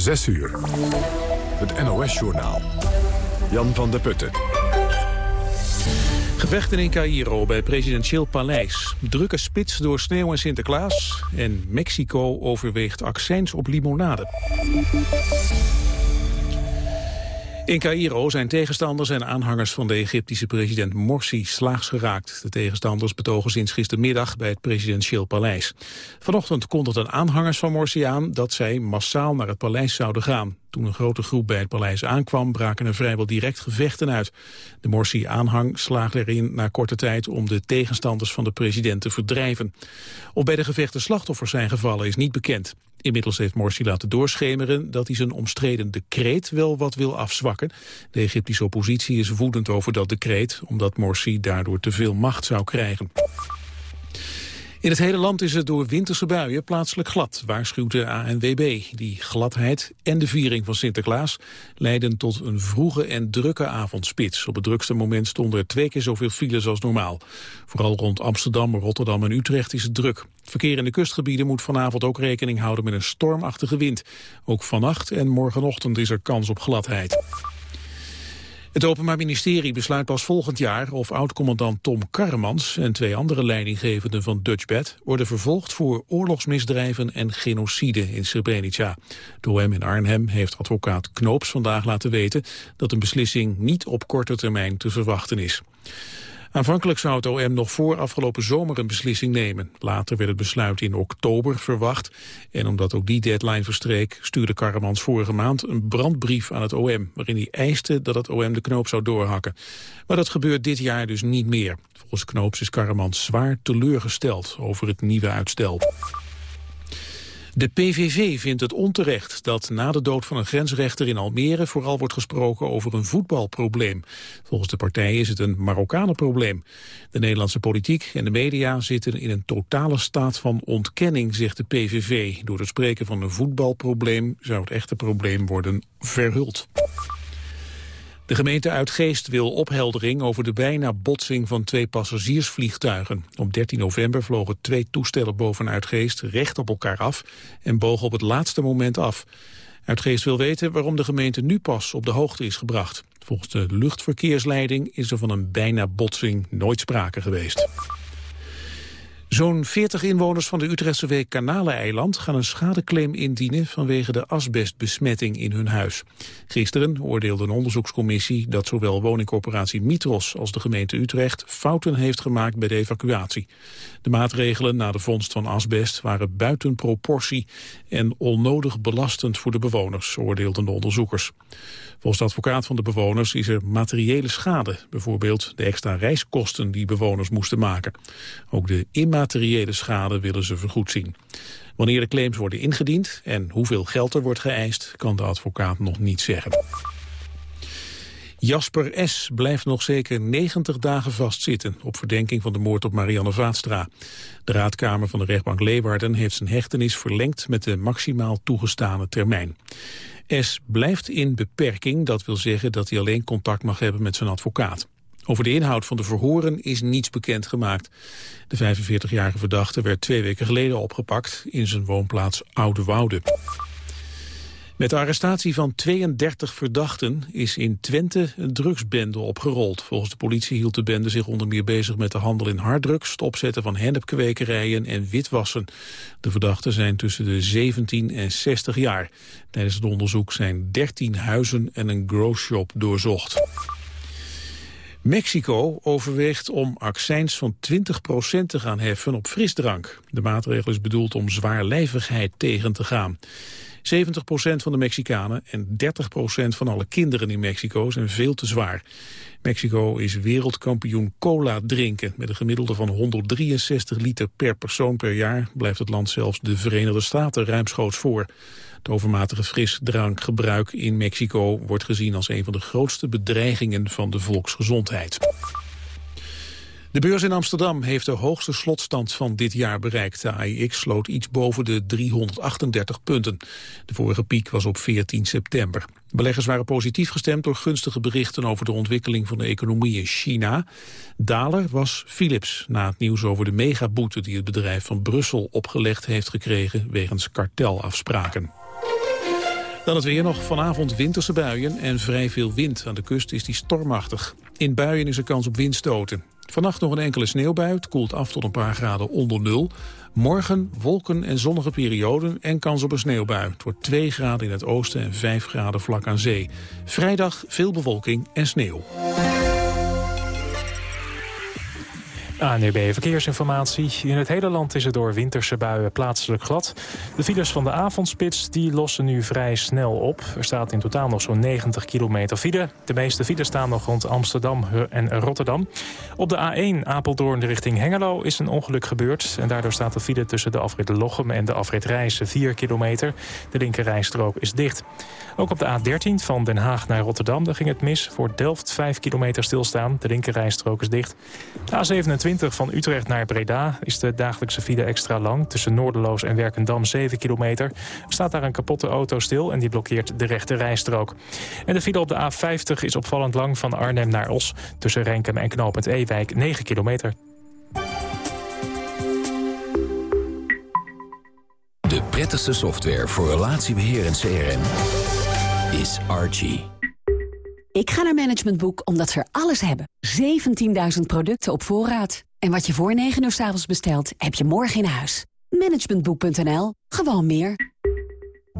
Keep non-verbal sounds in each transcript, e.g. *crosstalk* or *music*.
6 uur. Het NOS-journaal. Jan van der Putten. Gevechten in Cairo bij presidentieel paleis. Drukke spits door sneeuw en Sinterklaas. En Mexico overweegt accijns op limonade. In Cairo zijn tegenstanders en aanhangers van de Egyptische president Morsi slaags geraakt. De tegenstanders betogen sinds gistermiddag bij het presidentieel paleis. Vanochtend kondigden aanhangers van Morsi aan dat zij massaal naar het paleis zouden gaan. Toen een grote groep bij het paleis aankwam, braken er vrijwel direct gevechten uit. De Morsi-aanhang slaagde erin na korte tijd om de tegenstanders van de president te verdrijven. Of bij de gevechten slachtoffers zijn gevallen is niet bekend. Inmiddels heeft Morsi laten doorschemeren dat hij zijn omstreden decreet wel wat wil afzwakken. De Egyptische oppositie is woedend over dat decreet, omdat Morsi daardoor te veel macht zou krijgen. In het hele land is het door winterse buien plaatselijk glad, waarschuwt de ANWB. Die gladheid en de viering van Sinterklaas leiden tot een vroege en drukke avondspits. Op het drukste moment stonden er twee keer zoveel files als normaal. Vooral rond Amsterdam, Rotterdam en Utrecht is het druk. Verkeer in de kustgebieden moet vanavond ook rekening houden met een stormachtige wind. Ook vannacht en morgenochtend is er kans op gladheid. Het Openbaar Ministerie besluit pas volgend jaar of oud-commandant Tom Karremans en twee andere leidinggevenden van Dutchbed worden vervolgd voor oorlogsmisdrijven en genocide in Srebrenica. De OM in Arnhem heeft advocaat Knoops vandaag laten weten dat een beslissing niet op korte termijn te verwachten is. Aanvankelijk zou het OM nog voor afgelopen zomer een beslissing nemen. Later werd het besluit in oktober verwacht. En omdat ook die deadline verstreek, stuurde Karremans vorige maand een brandbrief aan het OM... waarin hij eiste dat het OM de knoop zou doorhakken. Maar dat gebeurt dit jaar dus niet meer. Volgens Knoops is Karremans zwaar teleurgesteld over het nieuwe uitstel. De PVV vindt het onterecht dat na de dood van een grensrechter in Almere vooral wordt gesproken over een voetbalprobleem. Volgens de partij is het een Marokkanenprobleem. De Nederlandse politiek en de media zitten in een totale staat van ontkenning, zegt de PVV. Door het spreken van een voetbalprobleem zou het echte probleem worden verhuld. De gemeente Uitgeest wil opheldering over de bijna botsing van twee passagiersvliegtuigen. Op 13 november vlogen twee toestellen boven Uitgeest recht op elkaar af en bogen op het laatste moment af. Uitgeest wil weten waarom de gemeente nu pas op de hoogte is gebracht. Volgens de luchtverkeersleiding is er van een bijna botsing nooit sprake geweest. Zo'n 40 inwoners van de Utrechtse week Kanaleneiland gaan een schadeclaim indienen vanwege de asbestbesmetting in hun huis. Gisteren oordeelde een onderzoekscommissie dat zowel woningcorporatie Mitros als de gemeente Utrecht fouten heeft gemaakt bij de evacuatie. De maatregelen na de vondst van asbest waren buiten proportie en onnodig belastend voor de bewoners, oordeelden de onderzoekers. Volgens de advocaat van de bewoners is er materiële schade, bijvoorbeeld de extra reiskosten die bewoners moesten maken. Ook de immateriële schade willen ze vergoed zien. Wanneer de claims worden ingediend en hoeveel geld er wordt geëist, kan de advocaat nog niet zeggen. Jasper S. blijft nog zeker 90 dagen vastzitten... op verdenking van de moord op Marianne Vaatstra. De raadkamer van de rechtbank Leeuwarden heeft zijn hechtenis verlengd... met de maximaal toegestane termijn. S. blijft in beperking, dat wil zeggen dat hij alleen contact mag hebben met zijn advocaat. Over de inhoud van de verhoren is niets bekend gemaakt. De 45-jarige verdachte werd twee weken geleden opgepakt in zijn woonplaats Oude Woude. Met de arrestatie van 32 verdachten is in Twente een drugsbende opgerold. Volgens de politie hield de bende zich onder meer bezig met de handel in harddrugs, het opzetten van hennepkwekerijen en witwassen. De verdachten zijn tussen de 17 en 60 jaar. Tijdens het onderzoek zijn 13 huizen en een growshop doorzocht. Mexico overweegt om accijns van 20% te gaan heffen op frisdrank. De maatregel is bedoeld om zwaarlijvigheid tegen te gaan. 70% van de Mexicanen en 30% van alle kinderen in Mexico zijn veel te zwaar. Mexico is wereldkampioen cola drinken. Met een gemiddelde van 163 liter per persoon per jaar... blijft het land zelfs de Verenigde Staten ruimschoots voor. Het overmatige frisdrankgebruik in Mexico wordt gezien als een van de grootste bedreigingen van de volksgezondheid. De beurs in Amsterdam heeft de hoogste slotstand van dit jaar bereikt. De AIX sloot iets boven de 338 punten. De vorige piek was op 14 september. Beleggers waren positief gestemd door gunstige berichten over de ontwikkeling van de economie in China. Daler was Philips, na het nieuws over de megaboete die het bedrijf van Brussel opgelegd heeft gekregen wegens kartelafspraken. Dan het weer nog vanavond winterse buien en vrij veel wind. Aan de kust is die stormachtig. In buien is er kans op windstoten. Vannacht nog een enkele sneeuwbui. Het koelt af tot een paar graden onder nul. Morgen wolken en zonnige perioden en kans op een sneeuwbui. Het wordt 2 graden in het oosten en 5 graden vlak aan zee. Vrijdag veel bewolking en sneeuw. ANUB Verkeersinformatie. In het hele land is het door winterse buien plaatselijk glad. De files van de avondspits die lossen nu vrij snel op. Er staat in totaal nog zo'n 90 kilometer file. De meeste files staan nog rond Amsterdam en Rotterdam. Op de A1 Apeldoorn richting Hengelo is een ongeluk gebeurd. En daardoor staat de file tussen de afrit Lochem en de afrit Rijssen 4 kilometer. De linkerrijstrook is dicht. Ook op de A13 van Den Haag naar Rotterdam daar ging het mis. Voor Delft 5 kilometer stilstaan. De linkerrijstrook is dicht. De A27 van Utrecht naar Breda is de dagelijkse file extra lang. Tussen Noorderloos en Werkendam 7 kilometer. Er staat daar een kapotte auto stil en die blokkeert de rechte rijstrook. En de file op de A50 is opvallend lang van Arnhem naar Os. Tussen Renkum en Knoopend Ewijk 9 kilometer. De prettigste software voor relatiebeheer en CRM is Archie. Ik ga naar Management Boek omdat ze er alles hebben. 17.000 producten op voorraad. En wat je voor 9 uur s avonds bestelt, heb je morgen in huis. Managementboek.nl. Gewoon meer.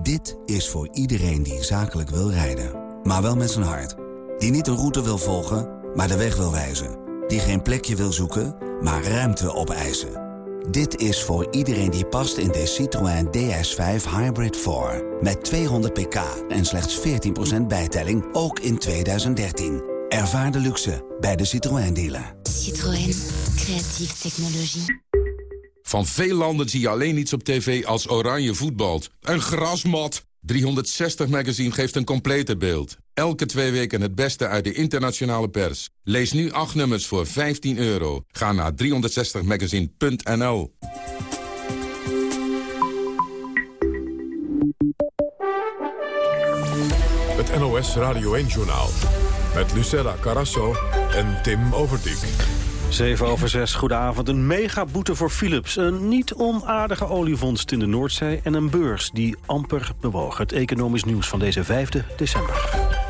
Dit is voor iedereen die zakelijk wil rijden. Maar wel met zijn hart. Die niet een route wil volgen, maar de weg wil wijzen. Die geen plekje wil zoeken, maar ruimte opeisen. Dit is voor iedereen die past in de Citroën DS5 Hybrid 4. Met 200 pk en slechts 14% bijtelling, ook in 2013. Ervaar de luxe bij de Citroën dealer. Citroën, creatieve technologie. Van veel landen zie je alleen iets op tv als oranje voetbalt. Een grasmat! 360 Magazine geeft een complete beeld. Elke twee weken het beste uit de internationale pers. Lees nu acht nummers voor 15 euro. Ga naar 360magazine.nl Het NOS Radio 1-journaal. Met Lucella Carasso en Tim Overdijk. 7 over 6, goedenavond. Een megaboete voor Philips. Een niet onaardige olievondst in de Noordzee... en een beurs die amper bewoog. Het economisch nieuws van deze 5 december.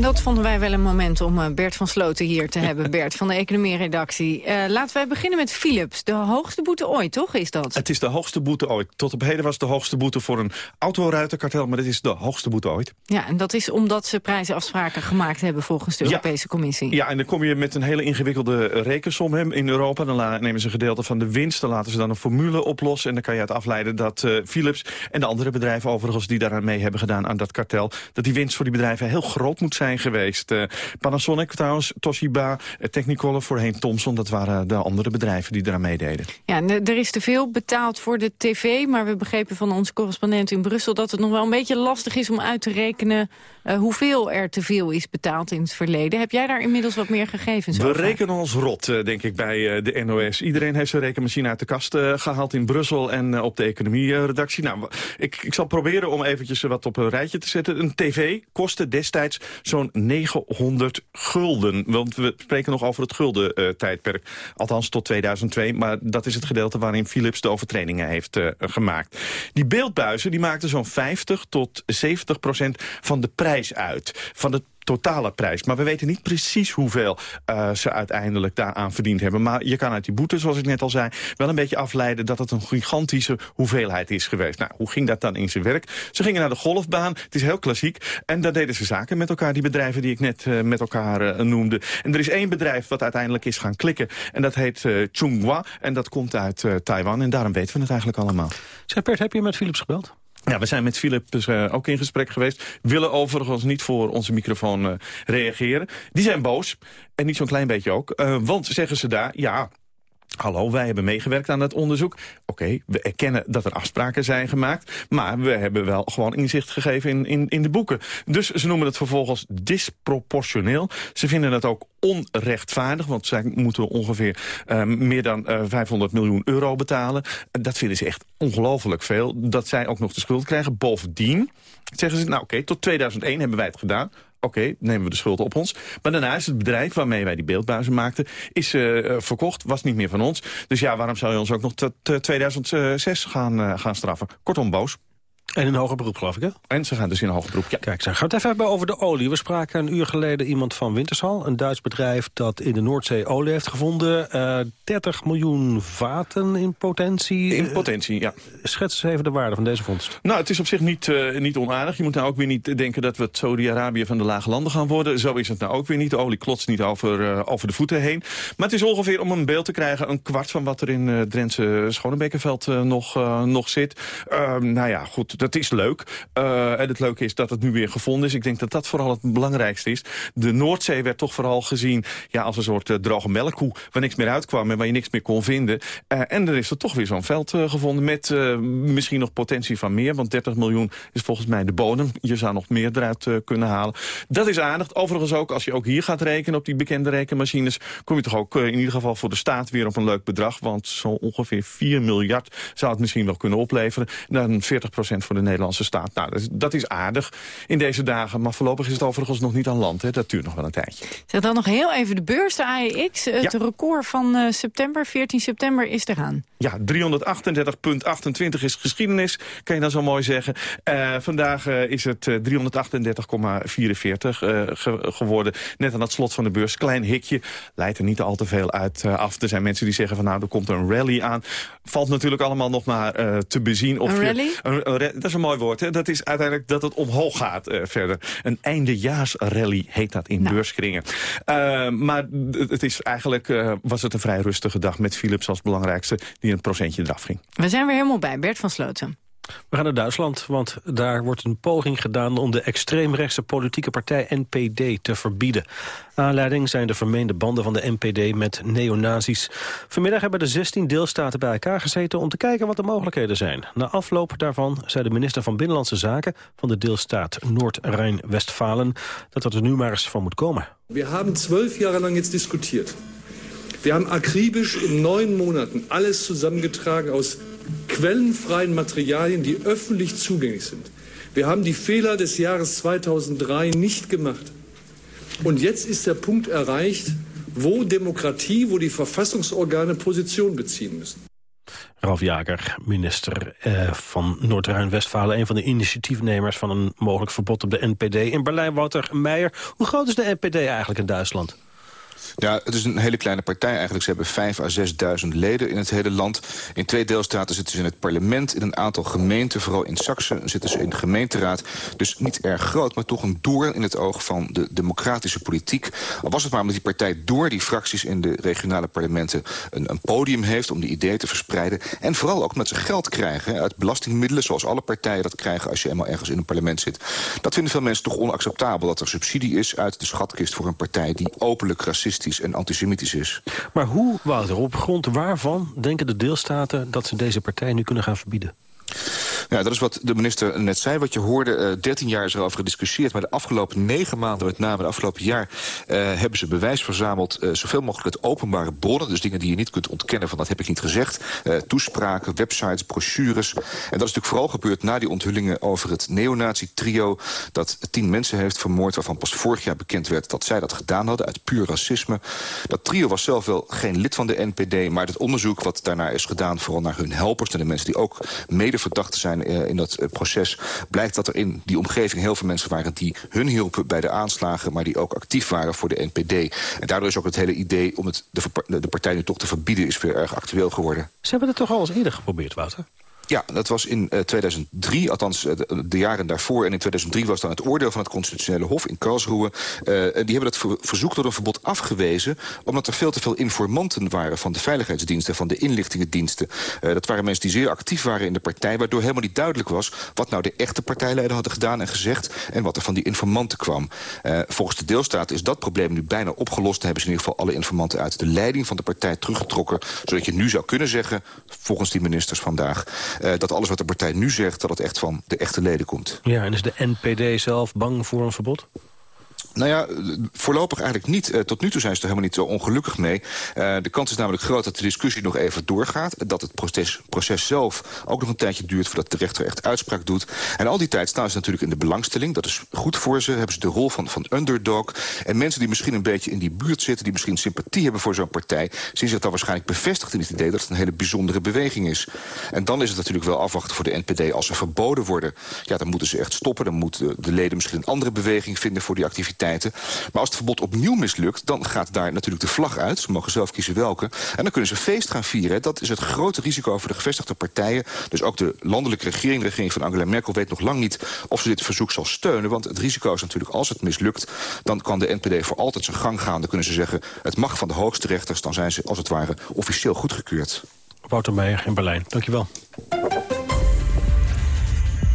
En dat vonden wij wel een moment om eh, Bert van Sloten hier te hebben. *laughs* Bert van de economieredactie. Uh, laten wij beginnen met Philips. De hoogste boete ooit, toch, is dat? Het is de hoogste boete ooit. Tot op heden was het de hoogste boete voor een autoruitenkartel... maar dit is de hoogste boete ooit. Ja, en dat is omdat ze prijzenafspraken gemaakt hebben... volgens de Europese Commissie. Ja, en dan kom je met een hele ingewikkelde rekensom in Europa. Dan nemen ze een gedeelte van de winst. Dan laten ze dan een formule oplossen. En dan kan je uit afleiden dat uh, Philips en de andere bedrijven... overigens die daaraan mee hebben gedaan aan dat kartel... dat die winst voor die bedrijven heel groot moet zijn geweest. Uh, Panasonic trouwens, Toshiba, uh, Technicolor, voorheen Thomson... dat waren de andere bedrijven die eraan meededen. Ja, er is te veel betaald voor de tv... maar we begrepen van onze correspondent in Brussel... dat het nog wel een beetje lastig is om uit te rekenen... Uh, hoeveel er te veel is betaald in het verleden. Heb jij daar inmiddels wat meer gegevens we over? We rekenen ons rot, denk ik, bij de NOS. Iedereen heeft zijn rekenmachine uit de kast gehaald in Brussel... en op de economieredactie. Nou, ik, ik zal proberen om eventjes wat op een rijtje te zetten. Een tv kostte destijds zo'n 900 gulden. Want we spreken nog over het gulden-tijdperk. Althans tot 2002, maar dat is het gedeelte waarin Philips de overtredingen heeft uh, gemaakt. Die beeldbuizen die maakten zo'n 50 tot 70 procent van de prijs uit. Van de totale prijs. Maar we weten niet precies hoeveel uh, ze uiteindelijk daaraan verdiend hebben. Maar je kan uit die boete, zoals ik net al zei, wel een beetje afleiden dat het een gigantische hoeveelheid is geweest. Nou, hoe ging dat dan in zijn werk? Ze gingen naar de golfbaan, het is heel klassiek. En daar deden ze zaken met elkaar, die bedrijven die ik net uh, met elkaar uh, noemde. En er is één bedrijf wat uiteindelijk is gaan klikken. En dat heet Chunghwa. En dat komt uit Taiwan. En daarom weten we het eigenlijk allemaal. Zeg Bert, heb je met Philips gebeld? Ja, we zijn met Philip dus, uh, ook in gesprek geweest. Willen overigens niet voor onze microfoon uh, reageren. Die zijn boos. En niet zo'n klein beetje ook. Uh, want zeggen ze daar, ja, Hallo, wij hebben meegewerkt aan het onderzoek. Oké, we erkennen dat er afspraken zijn gemaakt... maar we hebben wel gewoon inzicht gegeven in, in, in de boeken. Dus ze noemen het vervolgens disproportioneel. Ze vinden het ook onrechtvaardig, want zij moeten ongeveer uh, meer dan uh, 500 miljoen euro betalen. Dat vinden ze echt ongelooflijk veel. Dat zij ook nog de schuld krijgen. Bovendien zeggen ze, nou oké, tot 2001 hebben wij het gedaan oké, nemen we de schuld op ons. Maar daarna is het bedrijf waarmee wij die beeldbuizen maakten... is uh, verkocht, was niet meer van ons. Dus ja, waarom zou je ons ook nog tot uh, 2006 gaan, uh, gaan straffen? Kortom, boos. En in hoger beroep, geloof ik, hè? En ze gaan dus in hoger beroep, ja. Kijk, dan gaan we het even hebben over de olie. We spraken een uur geleden iemand van Wintershal, een Duits bedrijf dat in de Noordzee olie heeft gevonden. Uh, 30 miljoen vaten in potentie. In potentie, ja. Schets eens even de waarde van deze vondst. Nou, het is op zich niet, uh, niet onaardig. Je moet nou ook weer niet denken dat we het Saudi-Arabië van de lage landen gaan worden. Zo is het nou ook weer niet. De olie klotst niet over, uh, over de voeten heen. Maar het is ongeveer, om een beeld te krijgen, een kwart van wat er in Drentse Schonebekerveld nog, nog zit. Ehm, nou ja, goed, dat is leuk. en het leuke is dat het nu weer gevonden is. Ik denk dat dat vooral het belangrijkste is. De Noordzee werd toch vooral gezien ja, als een soort droge melkkoe... waar niks meer uitkwam en waar je niks meer kon vinden. en er is er toch weer zo'n veld gevonden met misschien nog potentie van meer. Want 30 miljoen is volgens mij de bodem. Je zou nog meer eruit kunnen halen. Dat is aardig. Overigens ook, als je ook hier gaat rekenen op die bekende rekenmachines... kom je toch ook in ieder geval voor de staat weer op een leuk bedrag. Want zo ongeveer 4 miljard zou het misschien wel kunnen opleveren. Dan 40 voor de Nederlandse staat. Nou, dat is, dat is, aardig in deze dagen. Maar voorlopig is het overigens nog niet aan land. Hè. Dat duurt nog wel een tijdje. Zeg dan nog heel even de beurs, de AEX. Het record van uh, september, 14 september, is eraan. Ja, 338,28 is geschiedenis, kan je dan zo mooi zeggen. Uh, vandaag uh, is het 338,44 ge geworden. Net aan het slot van de beurs. Klein hikje. Leidt er niet al te veel uit af. Er zijn mensen die zeggen van nou, er komt een rally aan. Valt natuurlijk allemaal nog maar te bezien. Of een rally? Je, dat is een mooi woord. Hè? Dat is uiteindelijk dat het omhoog gaat uh, verder. Een eindejaarsrally heet dat in nou. beurskringen. Uh, maar het is eigenlijk uh, was het een vrij rustige dag met Philips als belangrijkste die een procentje eraf ging. We zijn weer helemaal bij. Bert van Sloten. We gaan naar Duitsland, want daar wordt een poging gedaan... om de extreemrechtse politieke partij NPD te verbieden. Aanleiding zijn de vermeende banden van de NPD met neonazis. Vanmiddag hebben de 16 deelstaten bij elkaar gezeten... om te kijken wat de mogelijkheden zijn. Na afloop daarvan zei de minister van Binnenlandse Zaken... van de deelstaat Noord-Rijn-Westfalen... dat er nu maar eens van moet komen. We hebben 12 jaar lang jetzt diskutiert. We hebben akribisch in neun Monaten alles zusammengetragen aus quellenfreien Materialien, die öffentlich zugänglich sind. Wir haben die Fehler des Jahres 2003 nicht gemacht. Und jetzt ist der Punkt erreicht, wo Demokratie, wo die Verfassungsorgane Position beziehen müssen. Ralf Jager, minister eh, van Noord-Rijn-Westfalen... een van de initiatiefnemers van een mogelijk verbod op de NPD. In Berlijn, Wouter Meijer. Hoe groot is de NPD eigenlijk in Duitsland? Ja, het is een hele kleine partij eigenlijk. Ze hebben 5 à 6.000 leden in het hele land. In twee deelstaten zitten ze in het parlement. In een aantal gemeenten, vooral in Saxen, zitten ze in de gemeenteraad. Dus niet erg groot, maar toch een doorn in het oog van de democratische politiek. Al was het maar omdat die partij door die fracties in de regionale parlementen... een, een podium heeft om die ideeën te verspreiden. En vooral ook omdat ze geld krijgen uit belastingmiddelen... zoals alle partijen dat krijgen als je eenmaal ergens in een parlement zit. Dat vinden veel mensen toch onacceptabel. Dat er subsidie is uit de schatkist voor een partij... die openlijk racistisch en antisemitisch is. Maar hoe, Wouter, op grond waarvan denken de deelstaten... dat ze deze partij nu kunnen gaan verbieden? Ja, dat is wat de minister net zei. Wat je hoorde, uh, eh, 13 jaar is erover gediscussieerd... maar de afgelopen negen maanden, met name de afgelopen jaar... Uh, hebben ze bewijs verzameld, uh, zoveel mogelijk uit openbare bronnen. Dus dingen die je niet kunt ontkennen van dat heb ik niet gezegd. toespraken, websites, brochures. En dat is natuurlijk vooral gebeurd na die onthullingen... over het neonazi-trio dat tien mensen heeft vermoord... waarvan pas vorig jaar bekend werd dat zij dat gedaan hadden... uit puur racisme. Dat trio was zelf wel geen lid van de NPD... maar het onderzoek wat daarna is gedaan... vooral naar hun helpers, naar de mensen die ook mede verdachten zijn uh, in dat uh, proces... blijkt dat er in die omgeving heel veel mensen waren... die hun hielpen bij de aanslagen... maar die ook actief waren voor de NPD. En daardoor is ook het hele idee om het, de, de partij nu toch te verbieden... is weer erg actueel geworden. Ze hebben het toch al eens eerder geprobeerd, Wouter? Ja, dat was in uh, eh, 2003, althans uh, de, jaren daarvoor. En in 2003 was dan het oordeel van het Constitutionele Hof in Karlsruhe. Uh, en die hebben dat ver verzoek tot een verbod afgewezen... omdat er veel te veel informanten waren van de veiligheidsdiensten... van de inlichtingendiensten. dat waren mensen die zeer actief waren in de partij... waardoor helemaal niet duidelijk was wat nou de echte partijleider hadden gedaan en gezegd... en wat er van die informanten kwam. volgens de deelstaat is dat probleem nu bijna opgelost. Dan hebben ze in ieder geval alle informanten uit de leiding van de partij teruggetrokken... zodat je nu zou kunnen zeggen, volgens die ministers vandaag... Uh, dat alles wat de partij nu zegt, dat het echt van de echte leden komt. Ja, en is de NPD zelf bang voor een verbod? Nou ja, voorlopig eigenlijk niet. Uh, tot nu toe zijn ze er helemaal niet zo ongelukkig mee. Uh, de kans is namelijk groot dat de discussie nog even doorgaat. Dat het proces, proces zelf ook nog een tijdje duurt... voordat de rechter echt uitspraak doet. En al die tijd staan ze natuurlijk in de belangstelling. Dat is goed voor ze. Hebben ze de rol van, van underdog. En mensen die misschien een beetje in die buurt zitten... die misschien sympathie hebben voor zo'n partij... zien zich dan waarschijnlijk bevestigd in het idee... dat het een hele bijzondere beweging is. En dan is het natuurlijk wel afwachten voor de NPD... als ze verboden worden. Ja, dan moeten ze echt stoppen. Dan moeten de leden misschien een andere beweging vinden voor die activiteit maar als het verbod opnieuw mislukt, dan gaat daar natuurlijk de vlag uit. Ze mogen zelf kiezen welke. En dan kunnen ze feest gaan vieren. Dat is het grote risico voor de gevestigde partijen. Dus ook de landelijke regering, de regering van Angela Merkel... weet nog lang niet of ze dit verzoek zal steunen. Want het risico is natuurlijk, als het mislukt... dan kan de NPD voor altijd zijn gang gaan. Dan kunnen ze zeggen, het mag van de hoogste rechters. Dan zijn ze, als het ware, officieel goedgekeurd. Wouter Meijer in Berlijn. Dankjewel.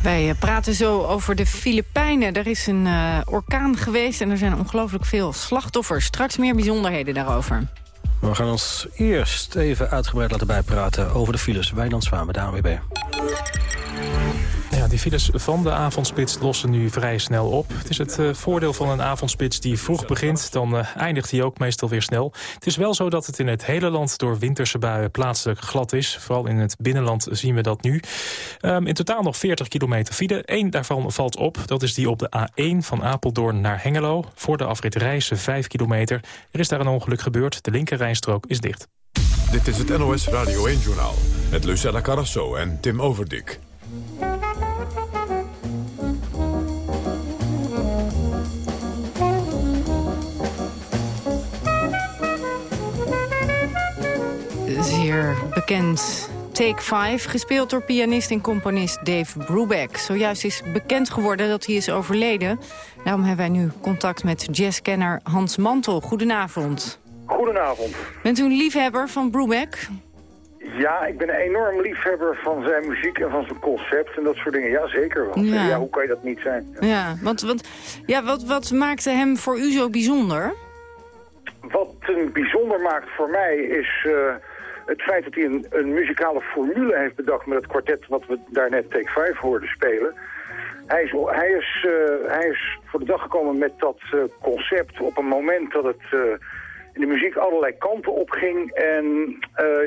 Wij eh, praten zo over de Filipijnen. Er is een uh, orkaan geweest en er zijn ongelooflijk veel slachtoffers. Straks meer bijzonderheden daarover. We gaan ons eerst even uitgebreid laten bijpraten over de files. Wijnand Zwaan met de ANWB. Die files van de avondspits lossen nu vrij snel op. Het is het uh, voordeel van een avondspits die vroeg begint. Dan uh, eindigt hij ook meestal weer snel. Het is wel zo dat het in het hele land door winterse buien plaatselijk glad is. Vooral in het binnenland zien we dat nu. Um, in totaal nog 40 kilometer file. Eén daarvan valt op. Dat is die op de A1 van Apeldoorn naar Hengelo. Voor de afrit Rijssen 5 kilometer. Er is daar een ongeluk gebeurd. De linkerrijstrook is dicht. Dit is het NOS Radio 1-journaal. Met Lucella Carrasso en Tim Overdik. Zeer bekend. Take 5, gespeeld door pianist en componist Dave Brubeck. Zojuist is bekend geworden dat hij is overleden. Daarom hebben wij nu contact met jazzkenner Hans Mantel. Goedenavond. Goedenavond. Bent u een liefhebber van Brubeck? Ja, ik ben een enorm liefhebber van zijn muziek en van zijn concept en dat soort dingen. Ja, zeker wel. Ja, ja hoe kan je dat niet zijn? Ja, want, want ja, wat, wat maakte hem voor u zo bijzonder? Wat hem bijzonder maakt voor mij is... Uh, het feit dat hij een, een muzikale formule heeft bedacht met het kwartet wat we daarnet Take 5 hoorden spelen. Hij is, hij, is, uh, hij is voor de dag gekomen met dat uh, concept op een moment dat het uh, in de muziek allerlei kanten opging. En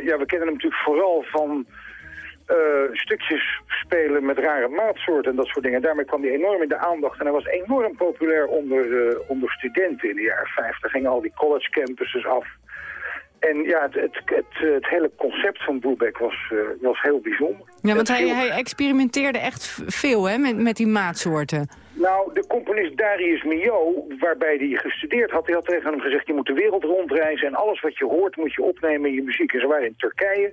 ja, we kennen hem natuurlijk vooral van stukjes spelen met rare maatsoorten en dat soort dingen. Daarmee kwam hij enorm in de aandacht en hij was enorm populair onder, onder studenten in de jaren 50. Gingen al die college campuses af. En ja, het, het, het, het, hele concept van Brubeck was, uh, was heel bijzonder. Ja, want hij, hij experimenteerde echt veel hè, met, met die maatsoorten. Nou, de componist Darius Milhaud, waarbij hij gestudeerd had, hij had tegen hem gezegd... je moet de wereld rondreizen en alles wat je hoort moet je opnemen in je muziek. En ze waren in Turkije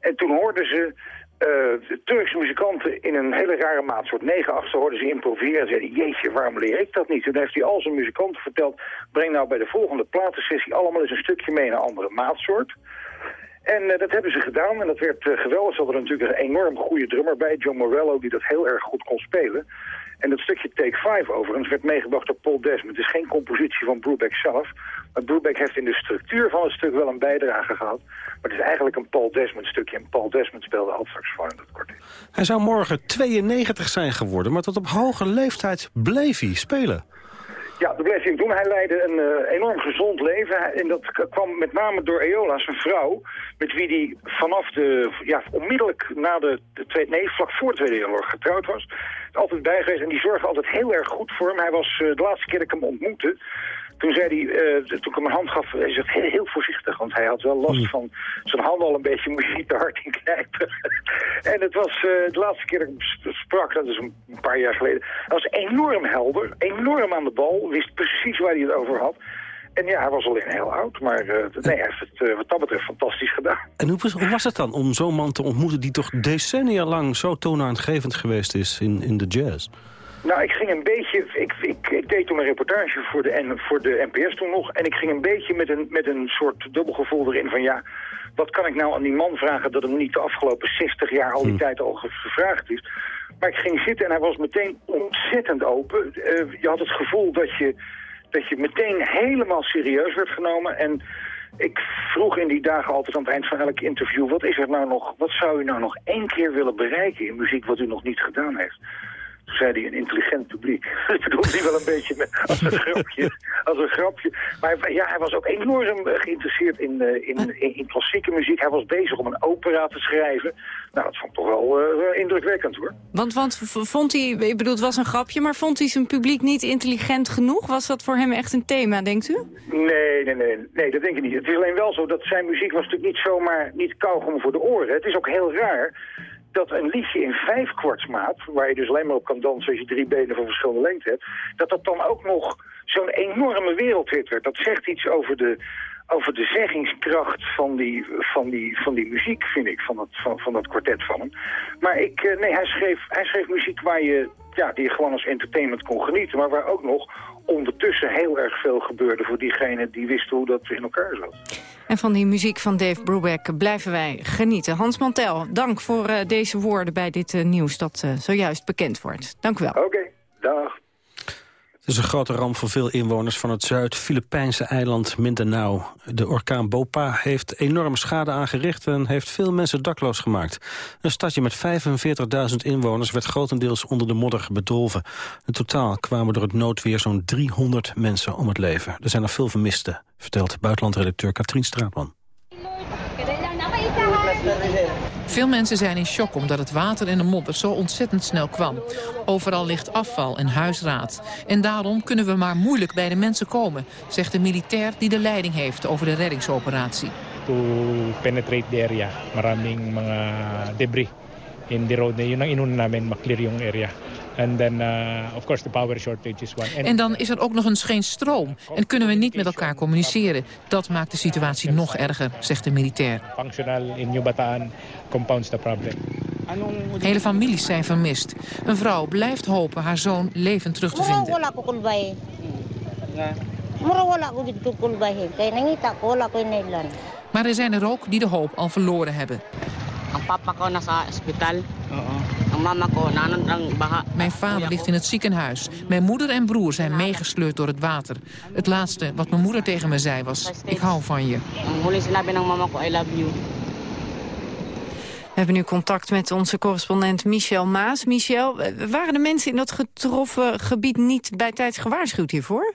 en toen hoorden ze uh, Turkse muzikanten in een hele rare maat, soort 9 8 hoorden ze improviseren en zeiden, jeetje, waarom leer ik dat niet? Toen heeft hij al zijn muzikanten verteld, breng nou bij de volgende platensessie allemaal eens een stukje mee naar een andere maatsoort. En uh, dat hebben ze gedaan en dat werd uh, geweldig. Ze hadden natuurlijk een enorm goede drummer bij, John Morello, die dat heel erg goed kon spelen. En dat stukje Take 5 overigens werd meegebracht door Paul Desmond. Het is geen compositie van Brubeck zelf. Maar Brubeck heeft in de structuur van het stuk wel een bijdrage gehad. Maar het is eigenlijk een Paul Desmond stukje. En Paul Desmond speelde altsaxofoon in dat kwartet. Hij zou morgen 92 zijn geworden, maar tot op hoge leeftijd bleef hij spelen. Ja, bleef hij doen. Hij leidde een uh, enorm gezond leven. En dat kwam met name door Eola, zijn vrouw, met wie hij vanaf de, ja, onmiddellijk na de, de tweede, nee, vlak voor de Tweede Wereldoorlog getrouwd was. Altijd bij geweest en die zorgde altijd heel erg goed voor hem. Hij was uh, de laatste keer dat ik hem ontmoette, toen zei hij, uh, toen ik hem een hand gaf, hij zegt heel, heel voorzichtig. Want hij had wel last hmm. van zijn handen al een beetje, moest je niet te hard in knijpen. *laughs* en het was uh, de laatste keer dat ik hem sprak, dat is een paar jaar geleden. Hij was enorm helder, enorm aan de bal, wist precies waar hij het over had. En ja, hij was alleen heel oud, maar uh, nee, hij heeft het uh, wat dat betreft fantastisch gedaan. En hoe was, hoe was het dan om zo'n man te ontmoeten die toch decennia lang zo toonaangevend geweest is in, in de jazz? Nou, ik ging een beetje... Ik, ik, ik, deed toen een reportage voor de, voor de NPS toen nog. En ik ging een beetje met een, met een soort dubbelgevoel erin van... ja, wat kan ik nou aan die man vragen dat hem niet de afgelopen 60 jaar al die hm. tijd al gevraagd is. Maar ik ging zitten en hij was meteen ontzettend open. Uh, je had het gevoel dat je, dat je meteen helemaal serieus werd genomen. En ik vroeg in die dagen altijd aan het eind van elk interview... wat is er nou nog, wat zou u nou nog één keer willen bereiken in muziek wat u nog niet gedaan heeft? Toen zei hij een intelligent publiek. *laughs* Dat bedoelde hij wel een beetje met, als een grapje. Als een grapje. Maar ja, hij was ook enorm eh, geïnteresseerd in, uh, in, in, in, klassieke muziek. Hij was bezig om een opera te schrijven. Nou, dat vond ik toch wel uh, indrukwekkend hoor. Want, want vond hij, ik bedoel, het was een grapje, maar vond hij zijn publiek niet intelligent genoeg? Was dat voor hem echt een thema, denkt u? Nee, nee, nee, nee, dat denk ik niet. Het is alleen wel zo dat zijn muziek was natuurlijk niet zomaar niet kauwgom voor de oren. Het is ook heel raar dat een liedje in vijf kwartsmaat, waar je dus alleen maar op kan dansen als je drie benen van verschillende lengte hebt, dat dat dan ook nog zo'n enorme wereldhit werd. Dat zegt iets over de, over de zeggingskracht van die, van die, van die muziek, vind ik, van dat, van, van dat kwartet van hem. Maar ik, eh, nee, hij schreef, hij schreef muziek waar je, ja, die je gewoon als entertainment kon genieten, maar waar ook nog ondertussen heel erg veel gebeurde voor diegenen die wisten hoe dat in elkaar zat. En van die muziek van Dave Brubeck blijven wij genieten. Hans Mantel, dank voor uh, deze woorden bij dit uh, nieuws dat uh, zojuist bekend wordt. Dank u wel. Oké, okay, dag. Het is een grote ramp voor veel inwoners van het Zuid-Filipijnse eiland Mindanao. De orkaan Bopa heeft enorme schade aangericht en heeft veel mensen dakloos gemaakt. Een stadje met 45.000 inwoners werd grotendeels onder de modder bedolven. In totaal kwamen door het noodweer zo'n 300 mensen om het leven. Er zijn nog veel vermisten, vertelt buitenlandredacteur Katrien Straatman. Veel mensen zijn in shock omdat het water en de modder zo ontzettend snel kwam. Overal ligt afval en huisraad. En daarom kunnen we maar moeilijk bij de mensen komen, zegt de militair die de leiding heeft over de reddingsoperatie. To penetrate the area, maraming mga debris in the road. Yun ang inuna namin, maklear yung area. And then, uh, of course, the power shortage is one. En dan is er ook nog eens geen stroom. En kunnen we niet met elkaar communiceren. Dat maakt de situatie nog erger, zegt de militair. Functional in New Bataan compounds the problem. Hele families zijn vermist. Een vrouw blijft hopen haar zoon levend terug te vinden. Maar er zijn er ook die de hoop al verloren hebben. Mijn vader ligt in het ziekenhuis. Mijn moeder en broer zijn meegesleurd door het water. Het laatste wat mijn moeder tegen me zei was... ik hou van je. We hebben nu contact met onze correspondent Michel Maas. Michel, waren de mensen in dat getroffen gebied niet bij tijd gewaarschuwd hiervoor?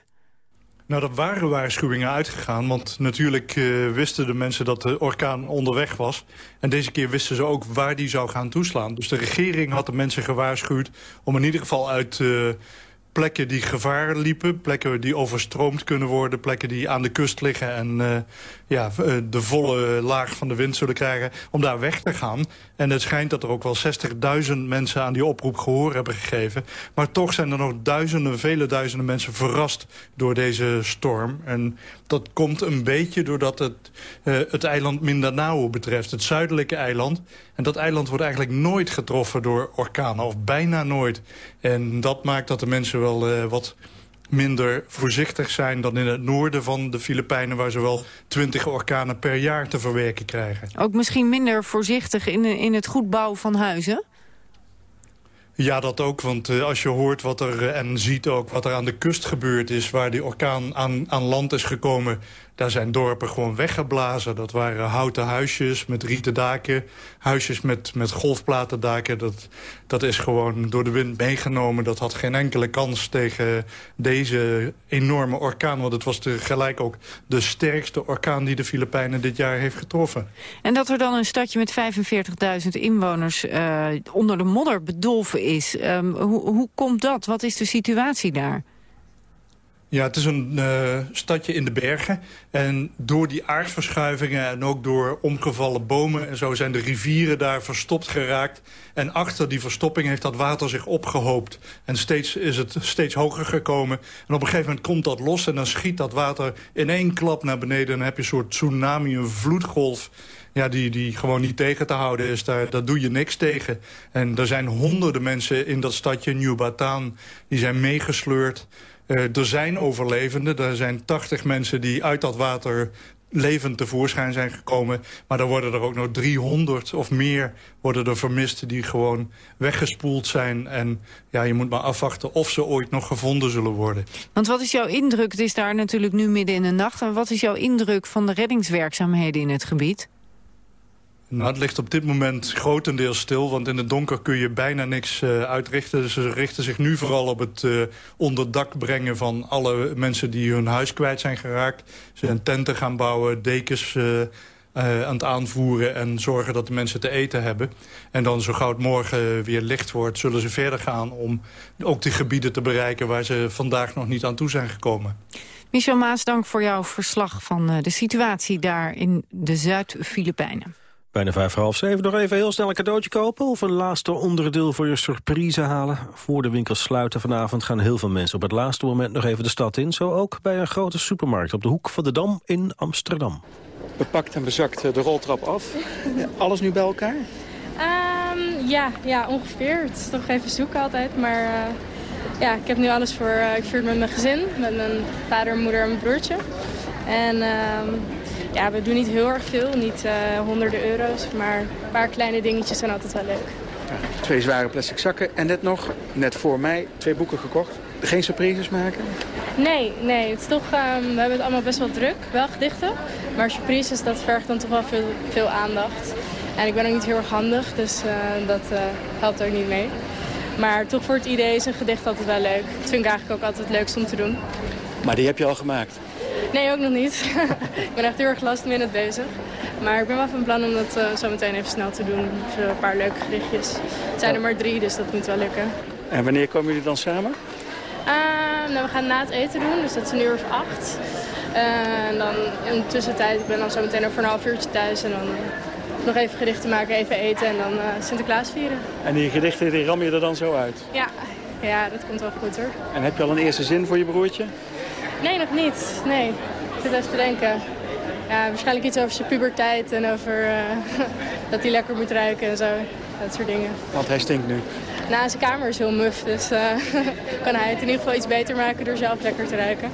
Nou, er waren waarschuwingen uitgegaan. Want natuurlijk uh, wisten de mensen dat de orkaan onderweg was. En deze keer wisten ze ook waar die zou gaan toeslaan. Dus de regering had de mensen gewaarschuwd om in ieder geval uit... Uh, plekken die gevaar liepen, plekken die overstroomd kunnen worden... plekken die aan de kust liggen en uh, ja, eh, de volle laag van de wind zullen krijgen... om daar weg te gaan. En het schijnt dat er ook wel 60.000 mensen aan die oproep gehoor hebben gegeven. Maar toch zijn er nog duizenden, vele duizenden mensen verrast door deze storm. En dat komt een beetje doordat het uh, het eiland Mindanao betreft. Het zuidelijke eiland. En dat eiland wordt eigenlijk nooit getroffen door orkanen, of bijna nooit. En dat maakt dat de mensen wel uh, wat minder voorzichtig zijn dan in het noorden van de Filipijnen... waar ze wel twintig orkanen per jaar te verwerken krijgen. Ook misschien minder voorzichtig in, in het goed bouwen van huizen? Ja, dat ook. Want uh, als je hoort wat er, uh, en ziet ook wat er aan de kust gebeurd is... waar die orkaan aan, aan land is gekomen... Daar zijn dorpen gewoon weggeblazen. Dat waren houten huisjes met rieten daken. Huisjes met, met golfplaten daken. Dat, dat is gewoon door de wind meegenomen. Dat had geen enkele kans tegen deze enorme orkaan. Want het was tegelijk ook de sterkste orkaan die de Filipijnen dit jaar heeft getroffen. En dat er dan een stadje met 45.000 inwoners uh, onder de modder bedolven is. Um, hoe, hoe komt dat? Wat is de situatie daar? Ja, het is een uh, stadje in de bergen. En door die aardverschuivingen en ook door omgevallen bomen... en zo zijn de rivieren daar verstopt geraakt. En achter die verstopping heeft dat water zich opgehoopt. En steeds is het steeds hoger gekomen. En op een gegeven moment komt dat los... en dan schiet dat water in één klap naar beneden. En dan heb je een soort tsunami, een vloedgolf ja, die, die gewoon niet tegen te houden is. Daar, daar doe je niks tegen. En er zijn honderden mensen in dat stadje New Bataan... die zijn meegesleurd. Uh, er zijn overlevenden. Er zijn 80 mensen die uit dat water levend tevoorschijn zijn gekomen. Maar er worden er ook nog 300 of meer worden er vermist... die gewoon weggespoeld zijn. En ja, je moet maar afwachten of ze ooit nog gevonden zullen worden. Want wat is jouw indruk? Het is daar natuurlijk nu midden in de nacht. En wat is jouw indruk van de reddingswerkzaamheden in het gebied? Nou, het ligt op dit moment grotendeels stil, want in het donker kun je bijna niks uh, uitrichten. Dus ze richten zich nu vooral op het uh, onderdak brengen van alle mensen die hun huis kwijt zijn geraakt. Ze zijn tenten gaan bouwen, dekens uh, aan het aanvoeren en zorgen dat de mensen te eten hebben. En dan zo gauw het morgen weer licht wordt, zullen ze verder gaan om ook die gebieden te bereiken waar ze vandaag nog niet aan toe zijn gekomen. Michel Maas, dank voor jouw verslag van de situatie daar in de Zuid-Filipijnen. Bijna vijf voor half zeven. Nog even heel snel een cadeautje kopen... of een laatste onderdeel voor je surprise halen. Voor de winkels sluiten vanavond gaan heel veel mensen op het laatste moment nog even de stad in. Zo ook bij een grote supermarkt op de hoek van de Dam in Amsterdam. Bepakt en bezakt de roltrap af. Alles nu bij elkaar? Um, ja, ja, ongeveer. Het is toch even zoeken altijd, maar... Uh, ja, ik heb nu alles voor... Uh, ik vuur met mijn gezin, met mijn vader, moeder en mijn broertje. En... Uh, ja, we doen niet heel erg veel, niet uh, honderden euro's, maar een paar kleine dingetjes zijn altijd wel leuk. Ja, twee zware plastic zakken en net nog, net voor mij, twee boeken gekocht. Geen surprises maken? Nee, nee. Het is toch, um, we hebben het allemaal best wel druk, wel gedichten. Maar surprises, dat vergt dan toch wel veel, veel aandacht. En ik ben ook niet heel erg handig, dus uh, dat uh, helpt ook niet mee. Maar toch voor het idee is een gedicht altijd wel leuk. Dat vind ik eigenlijk ook altijd het leukste om te doen. Maar die heb je al gemaakt? Nee, ook nog niet. *laughs* ik ben echt heel erg last minute bezig. Maar ik ben wel van plan om dat uh, zo meteen even snel te doen. Even een paar leuke gerichtjes. Het zijn er maar drie, dus dat moet wel lukken. En wanneer komen jullie dan samen? Uh, nou, we gaan na het eten doen, dus dat is een uur of acht. Uh, en dan in de tussentijd, ik ben dan zo meteen over een half uurtje thuis. En dan nog even gedichten maken, even eten en dan Sinterklaas vieren. En die gedichten die ram je er dan zo uit? Ja, ja dat komt wel goed hoor. En heb je al een eerste zin voor je broertje? Nee, nog niet. Nee. Ik zit even te denken. Ja, waarschijnlijk iets over zijn puberteit en over uh, *laughs* dat hij lekker moet ruiken en zo. Dat soort dingen. Want hij stinkt nu? Nou, zijn kamer is heel muf, dus uh, *laughs* kan hij het in ieder geval iets beter maken door zelf lekker te ruiken.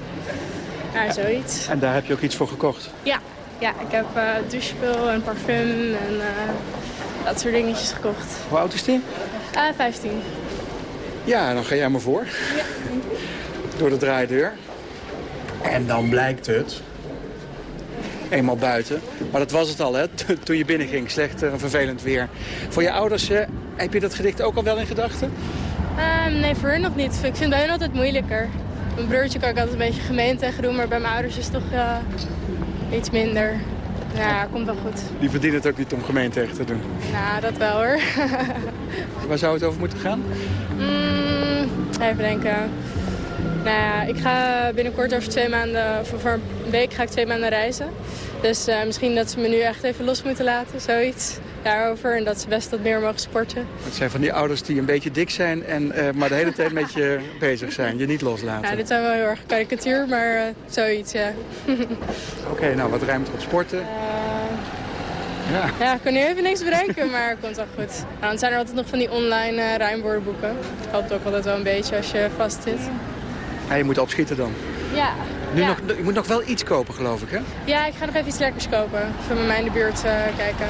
Ja, zoiets. En daar heb je ook iets voor gekocht? Ja, ja ik heb uh, douchespul en parfum en dat soort dingetjes gekocht. Hoe oud is die? 15. Ja, dan ga jij maar voor. Ja. Door de draaideur. En dan blijkt het, eenmaal buiten, maar dat was het al, hè, toen je binnenging. Slecht en vervelend weer. Voor je ouders, eh, heb je dat gedicht ook al wel in gedachten? Um, nee, voor hun nog niet. Ik vind bij hun altijd moeilijker. Mijn broertje kan ik altijd een beetje gemeen tegen doen, maar bij mijn ouders is het toch uh, iets minder. Ja, komt wel goed. Die verdienen het ook niet om gemeen tegen te doen? Nou, dat wel hoor. *laughs* Waar zou het over moeten gaan? Mm, even denken. Nou ja, ik ga binnenkort over twee maanden, of voor een week ga ik twee maanden reizen. Dus uh, misschien dat ze me nu echt even los moeten laten, zoiets daarover. En dat ze best wat meer mogen sporten. Het zijn van die ouders die een beetje dik zijn, en, uh, maar de hele tijd met je *laughs* bezig zijn. Je niet loslaten. Ja, dit zijn wel heel erg karikatuur, maar uh, zoiets, ja. *laughs* Oké, okay, nou wat ruimte op sporten. Ja. ja, ik kan nu even niks bedenken, maar het komt wel goed. Nou, dan zijn er altijd nog van die online uh, rijmwoordenboeken. Dat helpt ook altijd wel een beetje als je vast zit. Ja, je moet opschieten dan. Ja. Nu ja. Nog, je moet nog wel iets kopen, geloof ik, hè? Ja, ik ga nog even iets lekkers kopen. Voor bij mij in de buurt uh, kijken.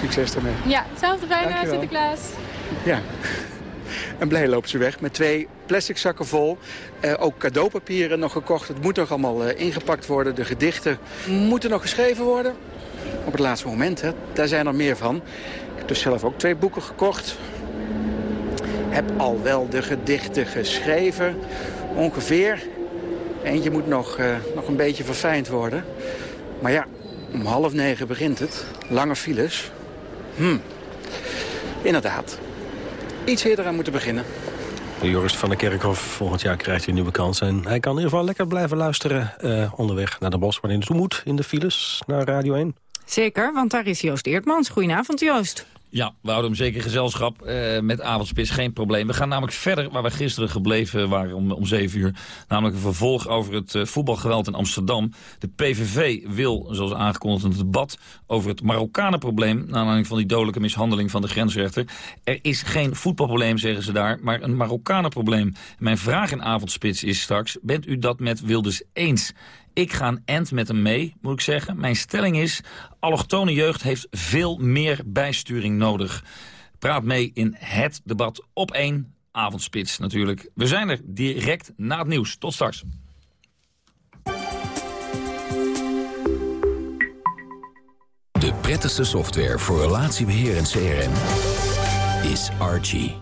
Succes ermee. Ja, hetzelfde bijna, Sinterklaas. Ja. *laughs* En blij loopt ze weg met twee plastic zakken vol. Uh, ook cadeaupapieren nog gekocht. Het moet nog allemaal uh, ingepakt worden. De gedichten moeten nog geschreven worden. Op het laatste moment, hè. Daar zijn er meer van. Ik heb dus zelf ook twee boeken gekocht. Heb al wel de gedichten geschreven. Ongeveer. Eentje moet nog, uh, nog een beetje verfijnd worden. Maar ja, om half negen begint het. Lange files. Hm. Inderdaad. Iets eerder aan moeten beginnen. Joris van der Kerkhof, volgend jaar krijgt hij een nieuwe kans. En hij kan in ieder geval lekker blijven luisteren uh, onderweg naar de bos... wanneer hij naartoe moet in de files naar Radio 1. Zeker, want daar is Joost Eertmans. Goedenavond, Joost. Ja, we houden hem zeker gezelschap uh, met avondspits, geen probleem. We gaan namelijk verder waar we gisteren gebleven waren om, om 7 uur. Namelijk een vervolg over het uh, voetbalgeweld in Amsterdam. De PVV wil, zoals aangekondigd, een debat over het Marokkanenprobleem... naar aanleiding van die dodelijke mishandeling van de grensrechter. Er is geen voetbalprobleem, zeggen ze daar, maar een Marokkanenprobleem. Mijn vraag in avondspits is straks, bent u dat met Wilders eens? Ik ga een end met hem mee, moet ik zeggen. Mijn stelling is, allochtone jeugd heeft veel meer bijsturing nodig. Praat mee in het debat op één avondspits natuurlijk. We zijn er direct na het nieuws. Tot straks. De prettigste software voor relatiebeheer en CRM is Archie.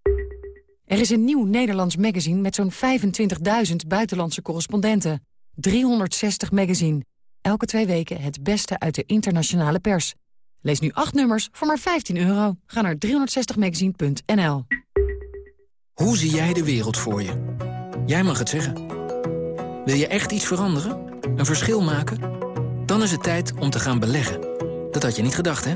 Er is een nieuw Nederlands magazine met zo'n 25.000 buitenlandse correspondenten. 360 magazine. Elke twee weken het beste uit de internationale pers. Lees nu acht nummers voor maar 15 euro. Ga naar 360magazine.nl Hoe zie jij de wereld voor je? Jij mag het zeggen. Wil je echt iets veranderen? Een verschil maken? Dan is het tijd om te gaan beleggen. Dat had je niet gedacht, hè?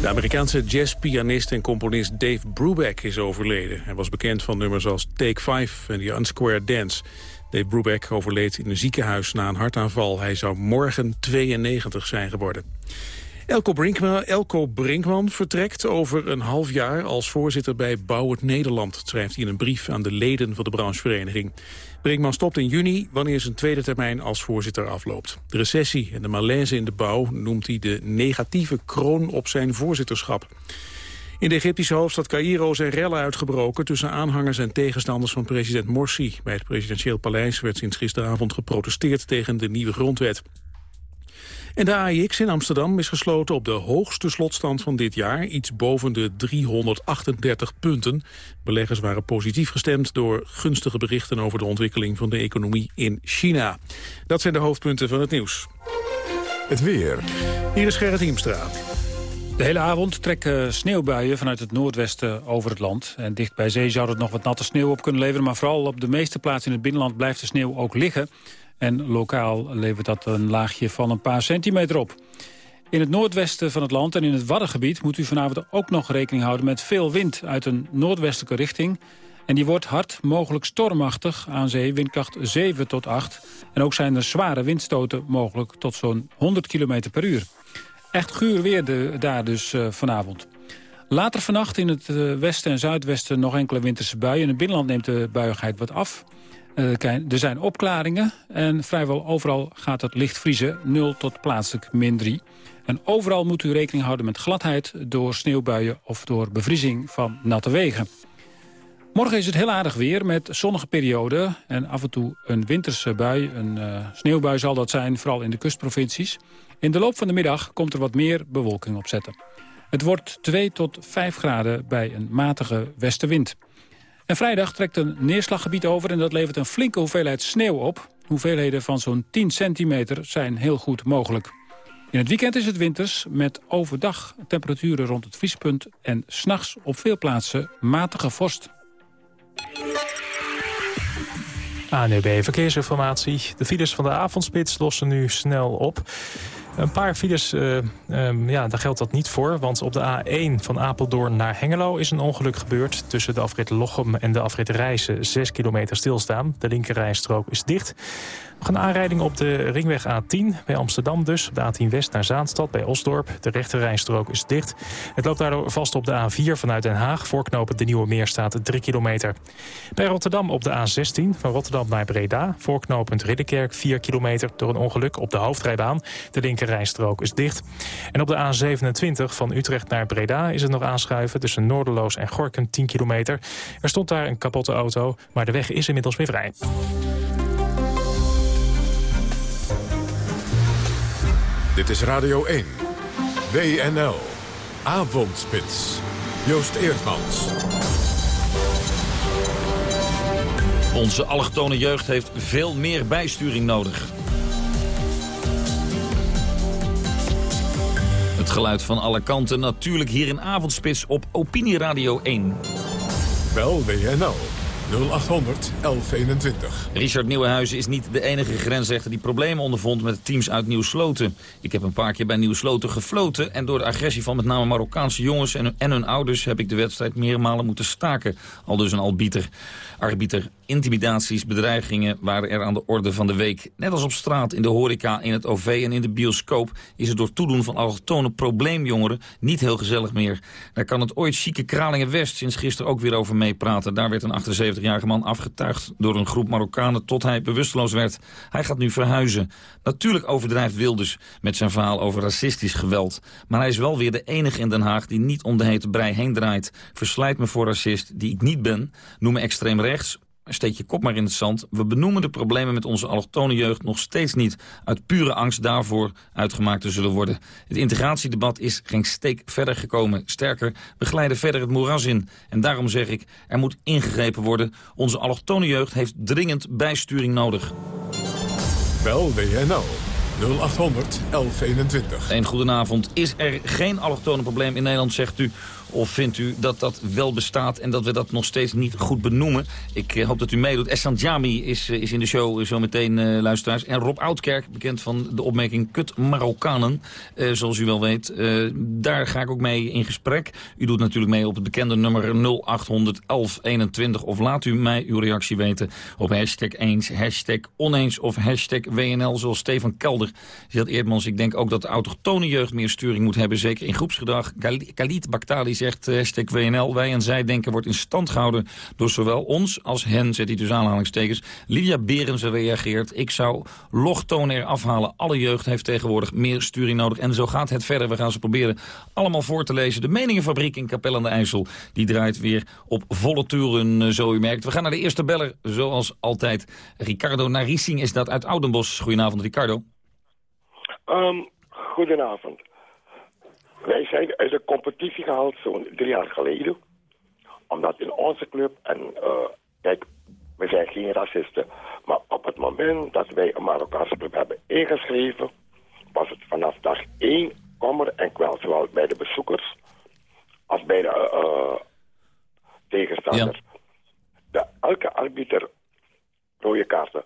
De Amerikaanse jazzpianist en componist Dave Brubeck is overleden. Hij was bekend van nummers als Take 5 en The Unsquared Dance. Dave Brubeck overleed in een ziekenhuis na een hartaanval. Hij zou morgen 92 zijn geworden. Elko Brinkman, Elko Brinkman vertrekt over een half jaar als voorzitter bij Bouw het Nederland, schrijft hij in een brief aan de leden van de branchevereniging. Brinkman stopt in juni wanneer zijn tweede termijn als voorzitter afloopt. De recessie en de malaise in de bouw noemt hij de negatieve kroon op zijn voorzitterschap. In de Egyptische hoofdstad Cairo zijn rellen uitgebroken tussen aanhangers en tegenstanders van president Morsi. Bij het presidentieel paleis werd sinds gisteravond geprotesteerd tegen de nieuwe grondwet. En de AIX in Amsterdam is gesloten op de hoogste slotstand van dit jaar, iets boven de 338 punten. Beleggers waren positief gestemd door gunstige berichten over de ontwikkeling van de economie in China. Dat zijn de hoofdpunten van het nieuws. Het weer. Hier is Gerrit Hiemstra. De hele avond trekken sneeuwbuien vanuit het noordwesten over het land. En dicht bij zee zou het nog wat natte sneeuw op kunnen leveren... maar vooral op de meeste plaatsen in het binnenland blijft de sneeuw ook liggen. En lokaal levert dat een laagje van een paar centimeter op. In het noordwesten van het land en in het Waddengebied moet u vanavond ook nog rekening houden met veel wind uit een noordwestelijke richting. En die wordt hard, mogelijk stormachtig, aan zee windkracht 7 tot 8. En ook zijn er zware windstoten mogelijk tot zo'n 100 km per uur. Echt guur weer de, daar dus uh, vanavond. Later vannacht in het uh, westen en zuidwesten nog enkele winterse buien. In het binnenland neemt de buiigheid wat af. Uh, er zijn opklaringen en vrijwel overal gaat het licht vriezen. 0 tot plaatselijk min 3. En overal moet u rekening houden met gladheid door sneeuwbuien of door bevriezing van natte wegen. Morgen is het heel aardig weer met zonnige perioden en af en toe een winterse bui. Een uh, sneeuwbui zal dat zijn, vooral in de kustprovincies. In de loop van de middag komt er wat meer bewolking opzetten. Het wordt 2 tot 5 graden bij een matige westenwind. En vrijdag trekt een neerslaggebied over en dat levert een flinke hoeveelheid sneeuw op. Hoeveelheden van zo'n 10 centimeter zijn heel goed mogelijk. In het weekend is het winters met overdag temperaturen rond het vriespunt... en s'nachts op veel plaatsen matige vorst. ANUB Verkeersinformatie. De files van de avondspits lossen nu snel op. Een paar files, uh, um, ja, daar geldt dat niet voor. Want op de A1 van Apeldoorn naar Hengelo is een ongeluk gebeurd. Tussen de afrit Lochem en de afrit Rijssen 6 kilometer stilstaan. De linkerrijstrook is dicht. Nog een aanrijding op de ringweg A10 bij Amsterdam dus. Op de A10 West naar Zaanstad bij Osdorp. De rechterrijstrook is dicht. Het loopt daardoor vast op de A4 vanuit Den Haag. Voorknopen de Nieuwe Meer staat 3 kilometer. Bij Rotterdam op de A16 van Rotterdam naar Breda. Voorknopend Ridderkerk 4 kilometer door een ongeluk op de hoofdrijbaan. De linkerrijstrook is dicht. En op de A27 van Utrecht naar Breda is het nog aanschuiven... tussen Noorderloos en Gorkum 10 kilometer. Er stond daar een kapotte auto, maar de weg is inmiddels weer vrij. Dit is Radio 1. WNL. Avondspits. Joost Eerdmans. Onze allochtone jeugd heeft veel meer bijsturing nodig. Het geluid van alle kanten natuurlijk hier in Avondspits op Opinie Radio 1. Bel WNL 0800 1121. Richard Nieuwenhuizen is niet de enige grensrechter die problemen ondervond met teams uit Nieuw-Sloten. Ik heb een paar keer bij Nieuw-Sloten gefloten en door de agressie van met name Marokkaanse jongens en, en hun ouders heb ik de wedstrijd meermalen moeten staken. Al dus een albieter. Arbiter Intimidaties, bedreigingen waren er aan de orde van de week. Net als op straat, in de horeca, in het OV en in de bioscoop... is het door toedoen van allochtone probleemjongeren niet heel gezellig meer. Daar kan het ooit chique Kralingen-West sinds gisteren ook weer over meepraten. Daar werd een 78-jarige man afgetuigd door een groep Marokkanen... tot hij bewusteloos werd. Hij gaat nu verhuizen. Natuurlijk overdrijft Wilders met zijn verhaal over racistisch geweld. Maar hij is wel weer de enige in Den Haag die niet om de hete brei heen draait. Verslijt me voor racist, die ik niet ben. Noem me extreem rechts, steek je kop maar in het zand. We benoemen de problemen met onze allochtone jeugd nog steeds niet... uit pure angst daarvoor uitgemaakt te zullen worden. Het integratiedebat is geen steek verder gekomen. Sterker, we glijden verder het moeras in. En daarom zeg ik, er moet ingegrepen worden. Onze allochtone jeugd heeft dringend bijsturing nodig. Bel WNL 0800 1121. Een goedenavond. Is er geen allochtone probleem in Nederland, zegt u... Of vindt u dat dat wel bestaat en dat we dat nog steeds niet goed benoemen? Ik eh, hoop dat u meedoet. Essan Jami is, eh, is in de show uh, zometeen, uh, luisteraars. En Rob Oudkerk, bekend van de opmerking Kut Marokkanen, zoals u wel weet. daar ga ik ook mee in gesprek. U doet natuurlijk mee op het bekende nummer 0800 1121. Of laat u mij uw reactie weten op hashtag eens, hashtag oneens of hashtag WNL, zoals Stefan Kelder. Zegt Eerdmans, ik denk ook dat de autochtone jeugd meer sturing moet hebben, zeker in groepsgedrag. Khalid Baktali zegt uh, hashtag WNL. Wij en zij denken wordt in stand gehouden door zowel ons als hen, zet hij dus aanhalingstekens. Lydia Berens reageert. Ik zou logtoon er afhalen. Alle jeugd heeft tegenwoordig meer sturing nodig. En zo gaat het verder. We gaan ze proberen allemaal voor te lezen. De Meningenfabriek in Capelle aan de IJssel, die draait weer op volle toeren, uh, zo u merkt. We gaan naar de eerste beller, zoals altijd. Ricardo Narissing is dat uit Oudenbos. Goedenavond, Ricardo. Um, goedenavond. Wij zijn uit de competitie gehaald zo'n drie jaar geleden. Omdat in onze club, en uh, kijk, we zijn geen racisten. Maar op het moment dat wij een Marokkaanse club hebben ingeschreven... was het vanaf dag één kommer en kwel. Zowel bij de bezoekers als bij de uh, tegenstanders. Ja. De, elke arbiter rode kaarten.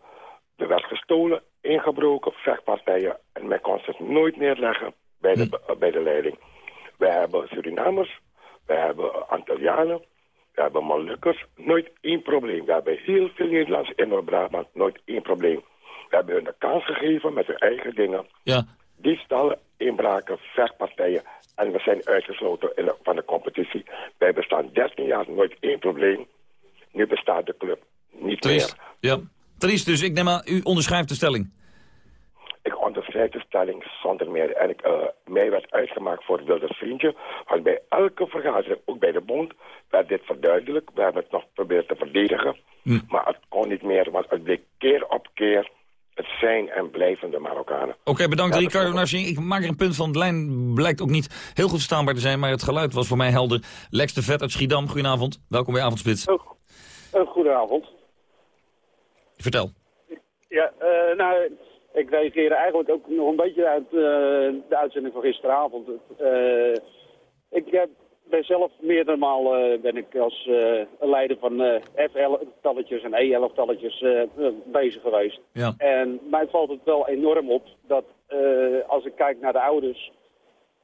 Er werd gestolen, ingebroken, vechtpartijen. En men kon zich nooit neerleggen bij de, hm. bij de leiding. We hebben Surinamers, we hebben Antillianen, we hebben Molukkers. Nooit één probleem. We hebben heel veel Nederlands in Noord-Brabant. Nooit één probleem. We hebben hun de kans gegeven met hun eigen dingen. Ja. Die stallen, inbraken, vechtpartijen. En we zijn uitgesloten in de, van de competitie. Wij bestaan 13 jaar, nooit één probleem. Nu bestaat de club niet Triest. meer. Ja, triest. Dus ik neem aan, u onderschrijft de stelling. Ik onderschrijf de stelling zonder meer. En ik, uh, mij werd uitgemaakt voor Wilders Vriendje. Want bij elke vergadering, ook bij de bond, werd dit verduidelijk. We hebben het nog geprobeerd te verdedigen. Hm. Maar het kon niet meer, want het bleek keer op keer het zijn en blijvende Marokkanen. Oké, bedankt Ja, Ricardo Narsing. Ik maak er een punt van. De lijn blijkt ook niet heel goed verstaanbaar te zijn, maar het geluid was voor mij helder. Lex de Vet uit Schiedam, goedenavond. Welkom bij Avondspits. Uh, goedenavond. Vertel. Ja, uh, nou, ik reageer eigenlijk ook nog een beetje uit uh, de uitzending van gisteravond. Uh, ik heb, ben zelf meerdere malen ben ik als leider van F11-talletjes en E11-talletjes bezig geweest. Ja. En mij valt het wel enorm op dat als ik kijk naar de ouders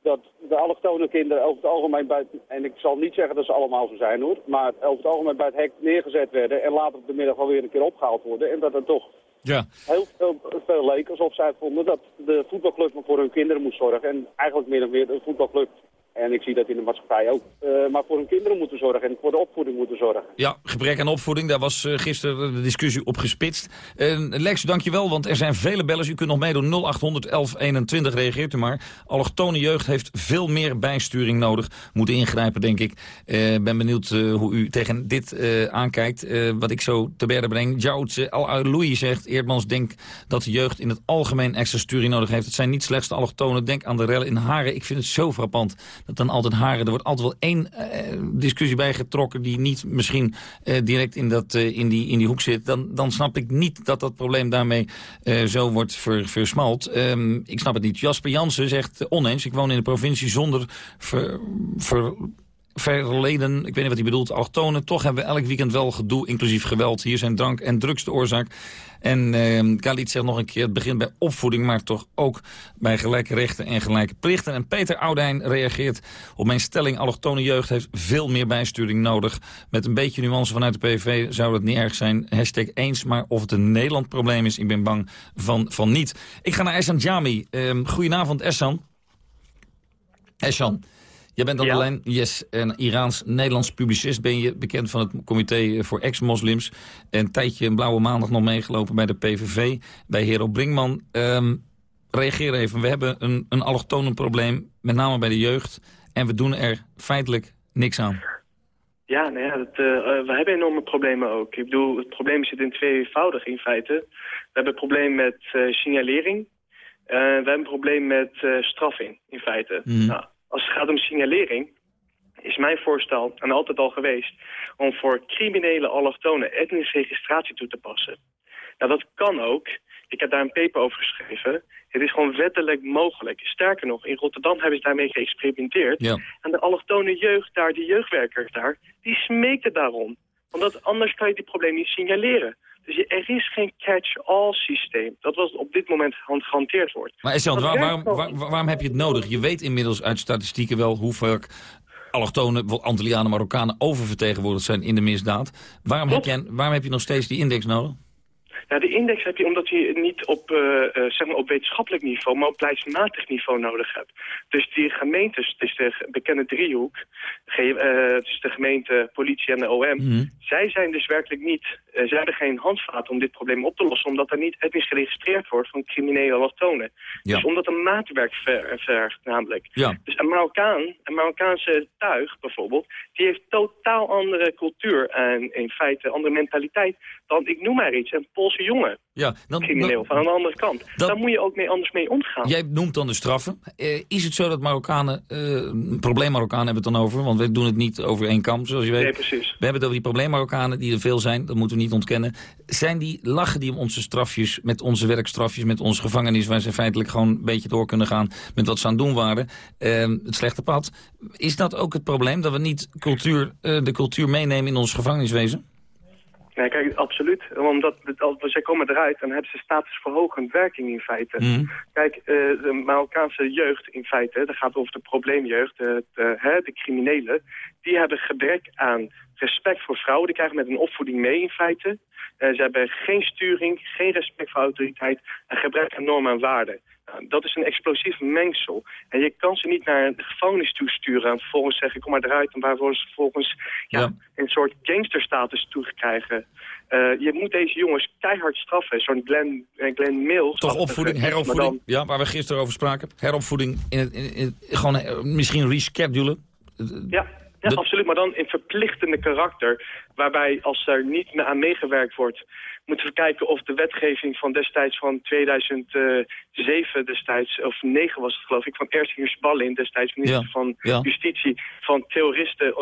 dat de allochtone kinderen over het algemeen buiten... en ik zal niet zeggen dat ze allemaal zo zijn hoor... maar over het algemeen bij het hek neergezet werden... en later op de middag alweer een keer opgehaald worden. En dat er toch ja. heel veel, veel leek alsof zij vonden dat de voetbalclub voor hun kinderen moest zorgen. En eigenlijk meer of meer de voetbalclub... En ik zie dat in de maatschappij ook. Uh, maar voor hun kinderen moeten zorgen en voor de opvoeding moeten zorgen. Ja, gebrek aan opvoeding, daar was uh, gisteren de discussie op gespitst. Lex, dankjewel, want er zijn vele bellers. U kunt nog meedoen 0800 1121, reageert u maar. Allochtone jeugd heeft veel meer bijsturing nodig. Moet ingrijpen, denk ik. Ik ben benieuwd hoe u tegen dit aankijkt. wat ik zo te berden breng. Jouts Al-Louis zegt, Eerdmans denkt dat de jeugd in het algemeen extra sturing nodig heeft. Het zijn niet slechts de allochtonen. Denk aan de rellen in Haren. Ik vind het zo frappant dat dan altijd haren. Er wordt altijd wel één uh, discussie bij getrokken die niet misschien uh, direct in, dat, uh, in, die, in die hoek zit. Dan, dan snap ik niet dat dat probleem daarmee zo wordt ver, versmalt. Um, ik snap het niet. Jasper Jansen zegt oneens. Ik woon in de provincie zonder ver verleden, ik weet niet wat hij bedoelt, allochtonen. Toch hebben we elk weekend wel gedoe, inclusief geweld. Hier zijn drank en drugs de oorzaak. En Khalid zegt nog een keer, het begint bij opvoeding... maar toch ook bij gelijke rechten en gelijke plichten. En Peter Oudijn reageert op mijn stelling... allochtone jeugd heeft veel meer bijsturing nodig. Met een beetje nuance vanuit de PVV zou dat niet erg zijn. Hashtag eens, maar of het een Nederland probleem is... ik ben bang van, van niet. Ik ga naar Essan Jami. Uh, goedenavond, Essan. Essan. Jij bent de lijn, yes, een Iraans-Nederlands publicist ben je, bekend van het comité voor ex-moslims. Een tijdje een blauwe maandag nog meegelopen bij de PVV, bij Hero Brinkman. Um, reageer even, we hebben een, een allochtonen probleem, met name bij de jeugd. En we doen er feitelijk niks aan. Ja, nou ja dat, uh, we hebben enorme problemen ook. Ik bedoel, het probleem zit in tweevoudig in feite. We hebben een probleem met uh, signalering. Uh, we hebben een probleem met straffing in feite. Mm. Nou, als het gaat om signalering, is mijn voorstel, en altijd al geweest, om voor criminele allochtonen etnische registratie toe te passen. Nou, dat kan ook. Ik heb daar een paper over geschreven. Het is gewoon wettelijk mogelijk. Sterker nog, in Rotterdam hebben ze daarmee geëxperimenteerd. Ja. En de allochtone jeugd daar, de jeugdwerkers daar, die smeken daarom. Want anders kan je die probleem niet signaleren. Dus er is geen catch-all systeem. Dat was op dit moment gehanteerd wordt. Maar Essel, waar, waarom, waarom heb je het nodig? Je weet inmiddels uit statistieken wel hoe vaak allochtonen, Antillianen, Marokkanen oververtegenwoordigd zijn in de misdaad. Waarom heb, waarom heb je nog steeds die index nodig? Nou, de index heb je omdat je niet op, uh, uh, zeg maar op wetenschappelijk niveau, maar op beleidsmatig niveau nodig hebt. Dus die gemeentes, het is de bekende driehoek, uh, het is de gemeente, politie en de OM, mhm. zij zijn dus werkelijk niet, zij hebben geen handvaten om dit probleem op te lossen, omdat er niet etnisch geregistreerd wordt van criminele allochtonen. Ja. Dus omdat een maatwerk ver, vergt namelijk. Ja. Dus een Marokkaan, een Marokkaanse tuig bijvoorbeeld, die heeft totaal andere cultuur en in feite andere mentaliteit dan, ik noem maar iets, een Poolse jongen. Ja, dan, crimineel, van een andere kant. Daar moet je ook mee anders mee omgaan. Jij noemt dan de straffen. Eh, is het zo dat Marokkanen, uh, probleem Marokkanen hebben we het dan over, want we doen het niet over één kamp, zoals je weet. Nee, precies. We hebben het over die probleem Marokkanen, die er veel zijn, dat moeten we niet ontkennen. Zijn die, lachen die om onze strafjes, met onze werkstrafjes, met onze gevangenis, waar ze feitelijk gewoon een beetje door kunnen gaan met wat ze aan het doen waren, uh, het slechte pad. Is dat ook het probleem, dat we niet cultuur, uh, de cultuur meenemen in ons gevangeniswezen? Nee, kijk, absoluut. Omdat als zij komen eruit, dan hebben ze statusverhogend werking in feite. Mhm. Kijk, uh, de Marokkaanse jeugd in feite, dat gaat over de probleemjeugd, de, de, de criminelen, die hebben gebrek aan respect voor vrouwen. Die krijgen met een opvoeding mee in feite. Uh, ze hebben geen sturing, geen respect voor autoriteit en gebrek aan normen en waarden. Nou, dat is een explosief mengsel. En je kan ze niet naar de gevangenis toesturen en vervolgens zeggen kom maar eruit en waarvoor ze vervolgens ja, een soort gangsterstatus toegekrijgen. Uh, je moet deze jongens keihard straffen. Zo'n Glenn, uh, Glenn Mills. Toch opvoeding, heropvoeding, ja, waar we gisteren over spraken. Heropvoeding, in het, in, gewoon uh, misschien reschedulen. Ja, ja absoluut, maar dan in verplichtende karakter. Waarbij als er niet aan meegewerkt wordt moeten we kijken of de wetgeving van destijds van 2007 destijds, of 9 was het geloof ik, van Ersinger Ballin, destijds minister van Justitie, van terroristen uh,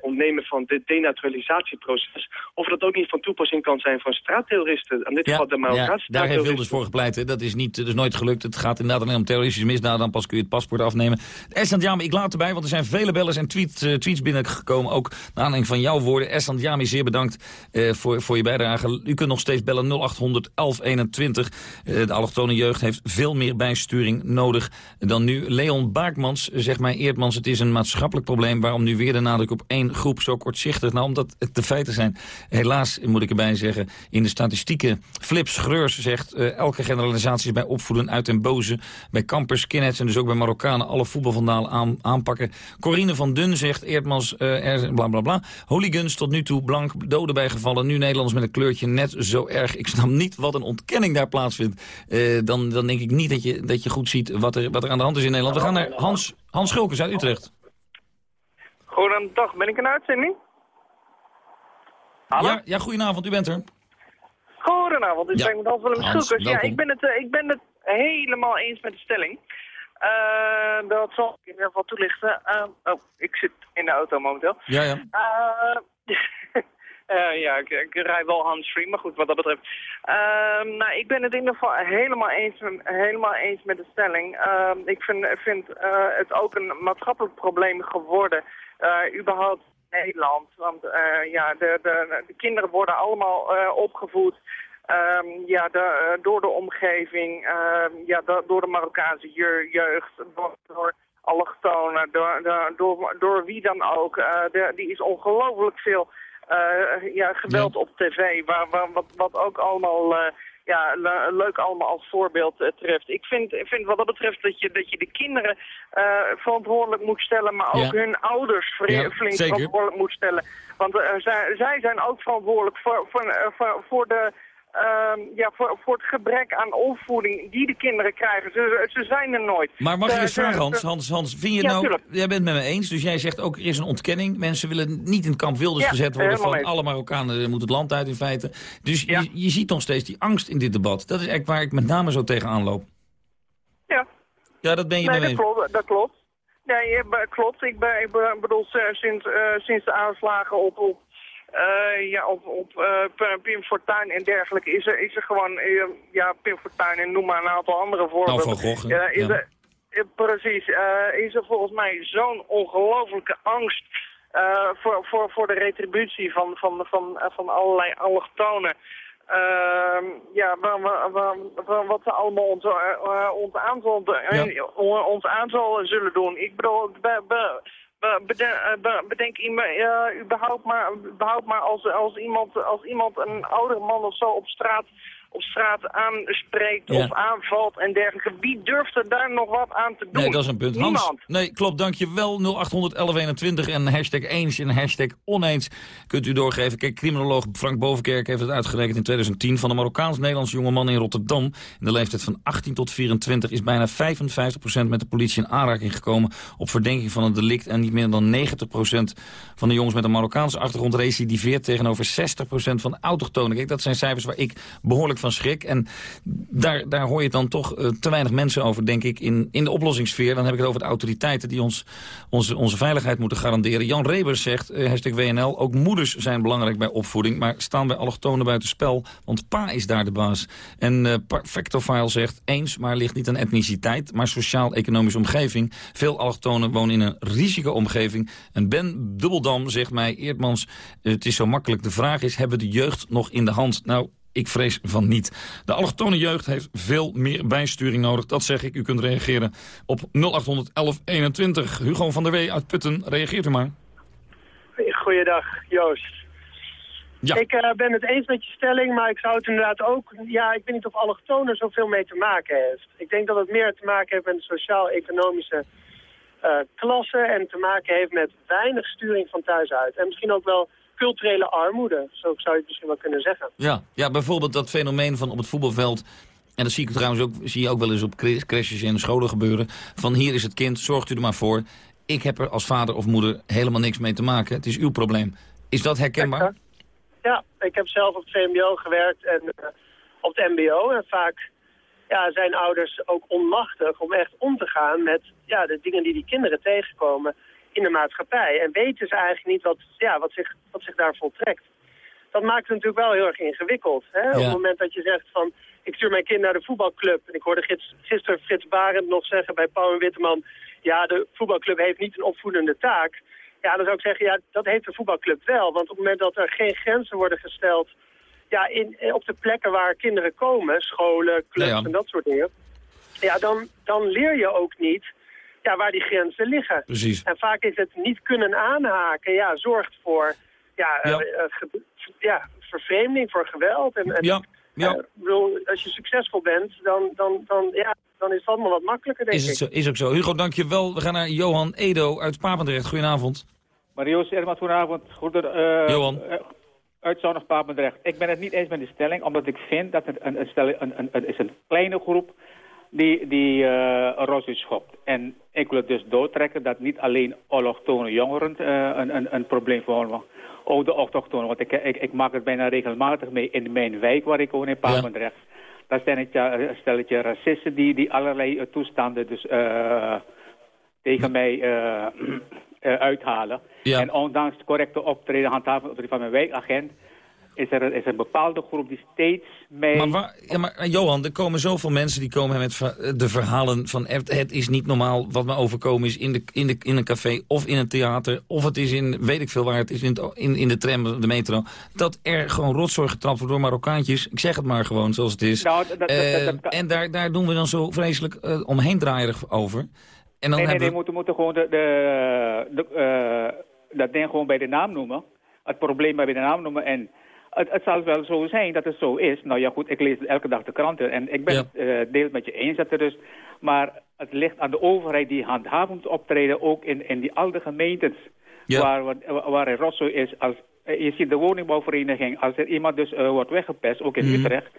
ontnemen van dit denaturalisatieproces, of dat ook niet van toepassing kan zijn van straatterroristen. En dit ja, de Marokkaanse ja, Daar heeft Wilders voor gepleit. Hè. Dat is niet, dat is nooit gelukt. Het gaat inderdaad alleen om terroristische misdaden. Dan pas kun je het paspoort afnemen. Jami, ik laat erbij, want er zijn vele bellers en tweets, uh, tweets binnengekomen. Ook naar aanleiding van jouw woorden. Essant Zeer bedankt uh, voor, voor je bijdrage. U kunt nog steeds bellen 0800 1121. Uh, de allochtone jeugd heeft veel meer bijsturing nodig dan nu. Leon Baakmans zegt mij, Eerdmans, het is een maatschappelijk probleem. Waarom nu weer de nadruk op één groep zo kortzichtig? Nou, omdat het de feiten zijn. Helaas, moet ik erbij zeggen, in de statistieken. Flips Greurs zegt, uh, elke generalisatie is bij opvoeden uit en boze. Bij campers, skinheads en dus ook bij Marokkanen alle voetbalvandalen aan, aanpakken. Corine van Dun zegt, Eerdmans, uh, er, bla bla. Hooligans tot nu toe blank, doden bijgevallen. Nu Nederlanders met een kleurtje net zo erg. Ik snap niet wat een ontkenning daar plaatsvindt. Uh, dan, dan denk ik niet dat je, dat je goed ziet wat er, wat er aan de hand is in Nederland. We gaan naar Hans, Hans Schulkens uit Utrecht. Goedendag, ben ik een uitzending? Hallo? Ja, ja, goedenavond, u bent er. Goedenavond, ik ben met Hans Willem Schulkens. Ja, ik ben, het, uh, ik ben het helemaal eens met de stelling. Uh, dat zal ik in ieder geval toelichten. Uh, oh, ik zit in de auto momenteel. Ja, ja. Uh, ja, ik, ik rij wel handsfree, maar goed, wat dat betreft. Uh, nou, ik ben het in ieder geval helemaal eens, helemaal eens met de stelling. Uh, ik vind, vind uh, het ook een maatschappelijk probleem geworden überhaupt Nederland. Want ja, de, de, de, kinderen worden allemaal opgevoed ehm, ja, door de omgeving, ehm, ja, door de Marokkaanse jeugd, door allochtonen, door, door, door, wie dan ook. Die is ongelooflijk veel ja, geweld op tv, waar, waar, wat, wat ook allemaal ja, leuk allemaal als voorbeeld uh, treft. Ik vind, vind wat dat betreft dat je, dat je de kinderen uh, verantwoordelijk moet stellen, maar ook hun ouders flink verantwoordelijk moet stellen. Want uh, zij, zij zijn ook verantwoordelijk voor, voor, voor, voor de Ehm, ja, voor, voor het gebrek aan opvoeding die de kinderen krijgen. Ze, ze zijn er nooit. Maar mag je eens vragen, Hans? Hans, Hans vind je nou, jij bent het met me eens, dus jij zegt ook er is een ontkenning. Mensen willen niet in het kamp Wilders gezet worden van alle Marokkanen moeten het land uit in feite. Dus je, je ziet nog steeds die angst in dit debat. Dat is eigenlijk waar ik met name zo tegenaan loop. Ja. Ja, dat ben je nee, mee dat klopt, dat klopt. Nee, klopt. Ik, ben, ik bedoel, sinds, uh, sinds de aanslagen op, op uh, ja, op, op uh, Pim Fortuyn en dergelijke is er, is er gewoon, uh, ja, Pim Fortuyn en noem maar een aantal andere voorbeelden. Nou, van Gogh, is ja. er, precies, is er volgens mij zo'n ongelofelijke angst voor, voor, voor de retributie van, van, van, van allerlei allochtonen. Ehm, ja, wat ze allemaal ons, ons, aan, ja. ons aan zullen doen. Ik bedoel, bedenk uh, überhaupt maar, überhaupt maar als, als, iemand, als iemand een oudere man of zo op straat op straat aanspreekt of aanvalt en dergelijke. Wie durft er daar nog wat aan te doen? Nee, dat is een punt. Niemand. Hans, nee, klopt, dankjewel. 0800 1121 en hashtag eens en hashtag oneens kunt u doorgeven. Kijk, criminoloog Frank Bovenkerk heeft het uitgerekend in 2010... van de Marokkaans-Nederlandse jongeman in Rotterdam. In de leeftijd van 18 tot 24 is bijna 55% met de politie in aanraking gekomen... op verdenking van een delict en niet meer dan 90% van de jongens met een Marokkaanse achtergrond recidiveert... tegenover 60% van autochtonen. Kijk, dat zijn cijfers waar ik behoorlijk van schrik. En daar, daar hoor je dan toch uh, te weinig mensen over, denk ik, in, in de oplossingssfeer. Dan heb ik het over de autoriteiten die ons onze, onze veiligheid moeten garanderen. Jan Rebers zegt, uh, hashtag WNL, ook moeders zijn belangrijk bij opvoeding, maar staan bij allochtonen buiten spel, want pa is daar de baas. En uh, Perfectofile zegt, eens, maar ligt niet aan etniciteit, maar sociaal-economische omgeving. Veel allochtonen wonen in een risicoomgeving. En Ben Dubbeldam zegt mij, Eerdmans, het is zo makkelijk. De vraag is, hebben we de jeugd nog in de hand? Nou, ik vrees van niet. De allochtone jeugd heeft veel meer bijsturing nodig. Dat zeg ik. U kunt reageren op 0800 1121. Hugo van der Wee uit Putten, reageert u maar. Goeiedag, Joost. Ja. Ik uh, ben het eens met je stelling, maar ik zou het inderdaad ook... Ja, ik weet niet of allochtonen zoveel mee te maken heeft. Ik denk dat het meer te maken heeft met de sociaal-economische uh, klasse... en te maken heeft met weinig sturing van thuis uit. En misschien ook wel culturele armoede, zo zou je het misschien wel kunnen zeggen. Ja, ja bijvoorbeeld dat fenomeen van op het voetbalveld... En dat zie ik trouwens ook, zie je ook wel eens op crashes in scholen gebeuren. Van hier is het kind, zorgt u er maar voor. Ik heb er als vader of moeder helemaal niks mee te maken. Het is uw probleem. Is dat herkenbaar? Ja, ik heb zelf op het VMBO gewerkt en uh, op het MBO. En vaak ja, zijn ouders ook onmachtig om echt om te gaan met ja, de dingen die die kinderen tegenkomen in de maatschappij. En weten ze eigenlijk niet wat, ja, wat, zich, wat zich daar voltrekt. Dat maakt het natuurlijk wel heel erg ingewikkeld. Hè? Op het moment dat je zegt van, ik stuur mijn kind naar de voetbalclub. En ik hoorde gisteren Frits Barend nog zeggen bij Pauw en Witteman... ja, de voetbalclub heeft niet een opvoedende taak. Ja, dan zou ik zeggen, ja, dat heeft de voetbalclub wel. Want op het moment dat er geen grenzen worden gesteld... ja, in, op de plekken waar kinderen komen, scholen, clubs en dat soort dingen... ja, dan, dan leer je ook niet ja, waar die grenzen liggen. Precies. En vaak is het niet kunnen aanhaken, ja, zorgt voor ja, ja. Uh, ja vervreemding, voor geweld. En, en ja. Ja. Uh, bedoel, als je succesvol bent, dan, dan, dan, ja, dan is het allemaal wat makkelijker, denk is het Zo, is ook zo. Hugo, dankjewel. We gaan naar Johan Edo uit Papendrecht. Goedenavond. Marius Ermat, goedenavond. Goeder, uh, Johan. Uh, uit Zonnig Papendrecht. Ik ben het niet eens met de stelling, omdat ik vind dat het een, een, stelling, een, een, een, is een kleine groep die, die uh, schopt. En ik wil het dus doortrekken dat niet alleen allochtone jongeren uh, een, een, een probleem vormen. Ook de autochtonen, want ik, ik, ik maak het bijna regelmatig mee in mijn wijk waar ik woon in Papendrecht. Ja. Daar zijn het ja, stelletje racisten die, die allerlei uh, toestanden dus uh, tegen mij *clears throat* uithalen. Ja. En ondanks correcte optreden handhaven van mijn wijkagent is er, is er een bepaalde groep die steeds mee... Maar, waar, ja, maar eh, Johan, er komen zoveel mensen die komen met de verhalen van... het is niet normaal wat me overkomen is in, de, in, de, in een café of in een theater... of het is in, weet ik veel waar, het is in, het, in, in de tram, de metro... dat er gewoon rotzooi getrapt wordt door Marokkaantjes. Ik zeg het maar gewoon zoals het is. Nou, dat- dat- Eh, dat- en daar, daar doen we dan zo vreselijk eh, omheen draaierig over. En dan nee, nee, we... moeten, moeten gewoon de, de, de, dat ding gewoon bij de naam noemen. Het probleem bij de naam noemen. En het, het zal wel zo zijn dat het zo is. Nou ja, goed, ik lees elke dag de kranten. En ik ben Ja. het eh, deel met je eens dat er dus... Maar het ligt aan de overheid die handhavend optreden, ook in, in die oude gemeentes. Ja. Waar, waar, waar er rotzooi is. Als, eh, je ziet de woningbouwvereniging, als er iemand dus eh, wordt weggepest, ook in Mhm. Utrecht...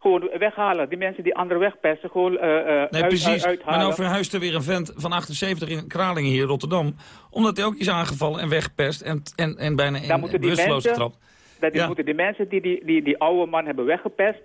Gewoon weghalen. Die mensen die anderen wegpesten, gewoon eh, Nee, uit, precies. uit- maar uithalen. nou verhuist er weer een vent van 78 in Kralingen hier in Rotterdam. Omdat hij ook is aangevallen en weggepest en, en, en bijna in die bewusteloos getrapt. Dat Ja. moeten die mensen die die, die die oude man hebben weggepest,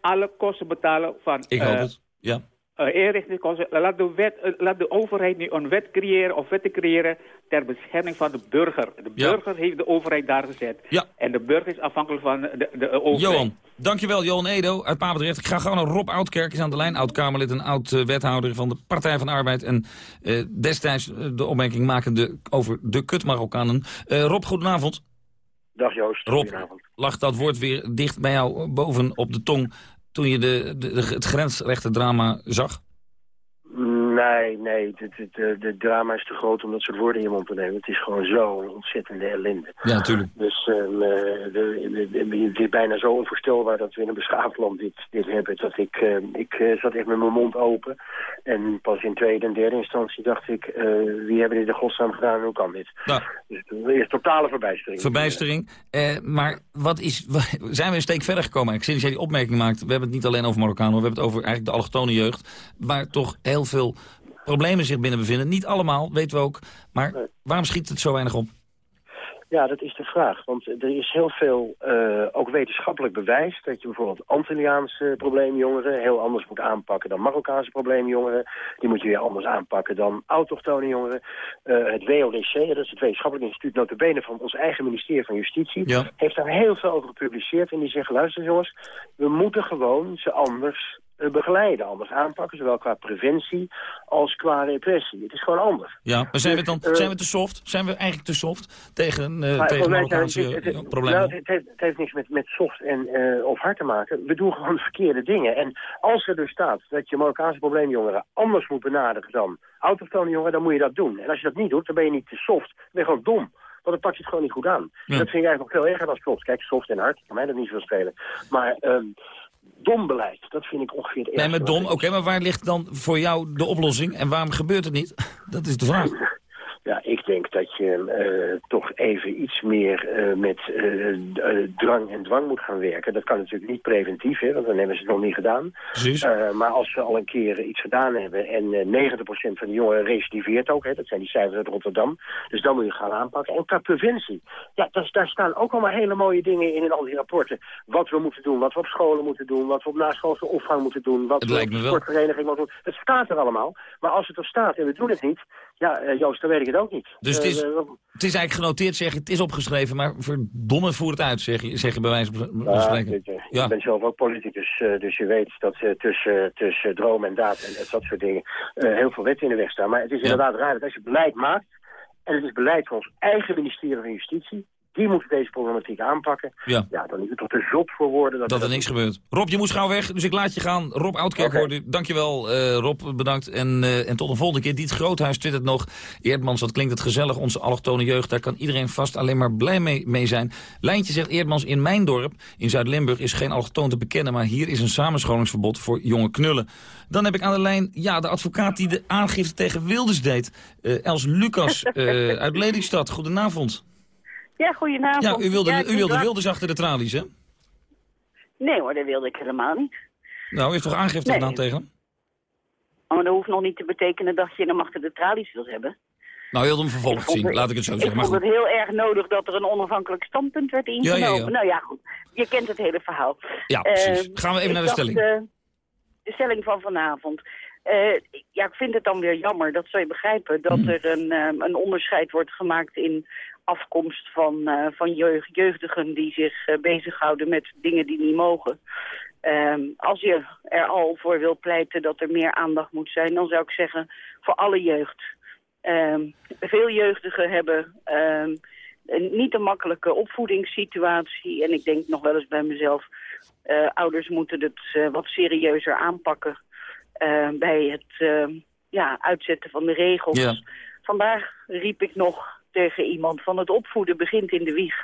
alle kosten betalen van Ik eh, hoop het. Ja. eh, inrichtingskosten. Laat de, wet, eh, laat de overheid nu een wet creëren of wetten creëren ter bescherming van de burger. De Ja. burger heeft de overheid daar gezet. Ja. En de burger is afhankelijk van de, de overheid. Johan, dankjewel. Johan Edo uit Papendrecht. Ik ga gewoon naar Rob Oudkerk, is aan de lijn. Oud-Kamerlid en oud-wethouder van de Partij van de Arbeid. En eh, destijds eh, de opmerking makende over de kut-Marokkanen. Eh, Rob, goedenavond. Dag Joost, Rob, lag dat woord weer dicht bij jou boven op de tong... toen je de, de, de- het grensrechte drama zag? Nee, nee, het, het, de, de drama is te groot om dat soort woorden in je mond te nemen. Het is gewoon zo'n ontzettende ellende. Ja, natuurlijk. Dus eh, de, de- de- het is bijna zo onvoorstelbaar dat we in een beschaafd land dit, dit hebben. Dat ik, ehm, ik eh, zat echt met mijn mond open. En pas in tweede en derde instantie dacht ik, eh, wie hebben dit in godsnaam gedaan en hoe kan dit? Nou. Dus het is totale verbijstering. Verbijstering. Maar wat is, *laughs* zijn we een steek verder gekomen? Eigenlijk, sinds jij die opmerking maakt, we hebben het niet alleen over Marokkanen... we hebben het over eigenlijk de allochtone jeugd... waar toch heel veel problemen zich binnen bevinden. Niet allemaal, weten we ook. Maar waarom schiet het zo weinig op? Ja, dat is de vraag. Want er is heel veel, eh, ook wetenschappelijk bewijs... dat je bijvoorbeeld Antilliaanse probleemjongeren... heel anders moet aanpakken dan Marokkaanse probleemjongeren. Die moet je weer anders aanpakken dan autochtone jongeren. Eh, het WODC, dat is het wetenschappelijk instituut... notabene van ons eigen ministerie van Justitie... Ja. heeft daar heel veel over gepubliceerd. En die zeggen, luister jongens, we moeten gewoon ze anders begeleiden. Anders aanpakken, zowel qua preventie als qua repressie. Het is gewoon anders. Ja, maar zijn we, Dus, dan, eh, zijn we te soft? Zijn we eigenlijk te soft tegen, eh tegen Marokkaanse het- het- eh, Nou, problemen? het, heeft, het heeft niks met, met soft en, eh, of hard te maken. We doen gewoon *laughs* verkeerde dingen. En als er dus staat dat je Marokkaanse probleemjongeren anders moet benaderen dan autochtone jongeren, dan moet je dat doen. En als je dat niet doet, dan ben je niet te soft. Dan ben je gewoon dom. Want dan pak je het gewoon niet goed aan. Ja. Dat vind ik eigenlijk nog veel erger dan soft. Kijk, soft en hard, kan mij dat niet zo spelen. Maar ehm, dom beleid, dat vind ik ongeveer het Nee, maar dom, oké, maar waar ligt dan voor jou de oplossing? En waarom gebeurt het niet? *laughs* Dat is de vraag. Ja, ik denk dat je eh, toch even iets meer eh, met eh, drang en dwang moet gaan werken. Dat kan natuurlijk niet preventief, hè, want dan hebben ze het nog niet gedaan. Precies. Maar als ze al een keer iets gedaan hebben en eh 90% van de jongeren recidiveert ook, hè, dat zijn die cijfers uit Rotterdam, dus dan moet je gaan aanpakken. En qua preventie, ja, daar, daar staan ook allemaal hele mooie dingen in in al die rapporten. Wat we moeten doen, wat we op scholen moeten doen, wat we op naschoolse opvang moeten doen, wat we op sportvereniging moeten doen. Het staat er allemaal, maar als het er staat en we doen het niet, ja, eh, Joost, dan weet ik het ook niet. Dus het is, Eh, het is eigenlijk genoteerd, zeg je, het is opgeschreven, maar verdomme voer het uit, zeg je, zeg je bij wijze van spreken. je, Ja. Ik ben zelf ook politicus, eh, dus je weet dat eh, tussen, tussen droom en daad en, dat soort dingen eh, heel veel wetten in de weg staan. Maar het is inderdaad raar dat als je beleid maakt, en het is beleid van ons eigen ministerie van Justitie, die moeten deze problematiek aanpakken. Ja. Ja, dan is het toch te zot voor woorden. Dat, Dat er niks gebeurt. Rob, je moest gauw weg, dus ik laat je gaan. Rob Oudkerk Oké. hoorde. Dankjewel, eh Rob, bedankt. En, eh, en tot een volgende keer. Diet Groothuis twittert nog. Eerdmans, wat klinkt het gezellig, onze allochtone jeugd. Daar kan iedereen vast alleen maar blij mee, mee zijn. Lijntje zegt Eerdmans, in mijn dorp, in Zuid-Limburg, is geen allochtoon te bekennen. Maar hier is een samenscholingsverbod voor jonge knullen. Dan heb ik aan de lijn, ja, de advocaat die de aangifte tegen Wilders deed. Eh, Els Lucas *laughs* uit Lelystad. Goedenavond. Ja, goedenavond. Ja, u wilde, Ja, ik u wilde Wilders achter de tralies, hè? Nee hoor, dat wilde ik helemaal niet. Nou, u heeft toch aangifte Nee. gedaan tegen hem? Oh, Maar dat hoeft nog niet te betekenen dat je hem achter de tralies wilt hebben. Nou, heel hem vervolgd Ik zien, het- laat ik het zo Ik zeggen. Maar vond goed. het heel erg nodig dat er een onafhankelijk standpunt werd ingenomen. ja. Nou ja, goed. Je kent het hele verhaal. Ja, precies. Eh, Gaan we even ik naar de dacht, stelling. eh, de stelling van vanavond. Eh, ja, ik vind het dan weer jammer, dat zou je begrijpen, dat Hmm. er een, een onderscheid wordt gemaakt in afkomst van, eh, van jeugd, jeugdigen die zich eh, bezighouden met dingen die niet mogen. Ehm, als je er al voor wil pleiten dat er meer aandacht moet zijn, dan zou ik zeggen voor alle jeugd. Ehm, veel jeugdigen hebben ehm, een, niet een makkelijke opvoedingssituatie. En ik denk nog wel eens bij mezelf, eh, ouders moeten het wat serieuzer aanpakken bij het ja, uitzetten van de regels. Ja. Vandaag riep ik nog tegen iemand van het opvoeden begint in de wieg.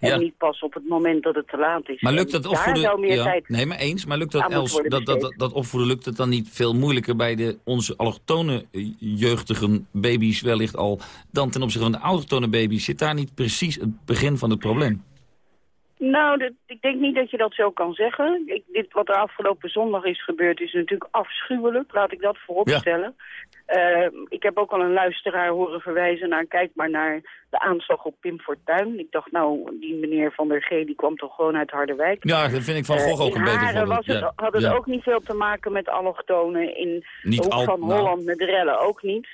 Ja. En niet pas op het moment dat het te laat is. Maar lukt dat opvoeden... Daar zou meer ja, tijd nee, maar eens. Maar lukt dat, Els, dat, dat, dat, opvoeden, lukt het dan niet veel moeilijker bij de, onze allochtone eh, jeugdigen baby's wellicht al, dan ten opzichte van de autochtone baby's? Zit daar niet precies het begin van het probleem? Nou, dat- ik denk niet dat je dat zo kan zeggen. Ik, dit, wat er afgelopen zondag is gebeurd is natuurlijk afschuwelijk. Laat ik dat vooropstellen. Eh, ik heb ook al een luisteraar horen verwijzen naar... kijk maar naar de aanslag op Pim Fortuyn. Ik dacht, nou, die meneer Van der G... die kwam toch gewoon uit Harderwijk. Ja, dat vind ik van Eh, Gogh ook een Haren voorbeeld. was het, Ja, had het ja. ook niet veel te maken met allochtonen. In Niet hoek al- van nou. Holland met de rellen ook niet.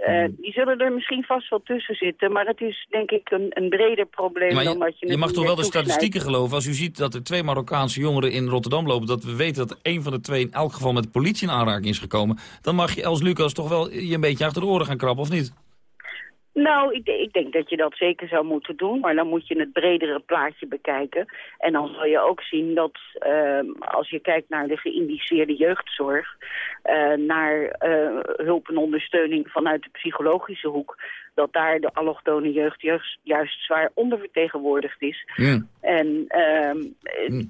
Eh, Die zullen er misschien vast wel tussen zitten. Maar het is denk ik een, een breder probleem Maar dan dat je je, je mag toch wel de statistieken geloven. Als u ziet dat er twee Marokkaanse jongeren in Rotterdam lopen... dat we weten dat één van de twee in elk geval met de politie in aanraking is gekomen... dan mag je als Lucas toch wel je een beetje achter de oren gaan krabben, of niet? Nou, ik, ik denk dat je dat zeker zou moeten doen, maar dan moet je het bredere plaatje bekijken. En dan zal je ook zien dat ehm, als je kijkt naar de geïndiceerde jeugdzorg, eh, naar eh, hulp en ondersteuning vanuit de psychologische hoek, dat daar de allochtone jeugd juist, juist zwaar ondervertegenwoordigd is. En ehm, eh,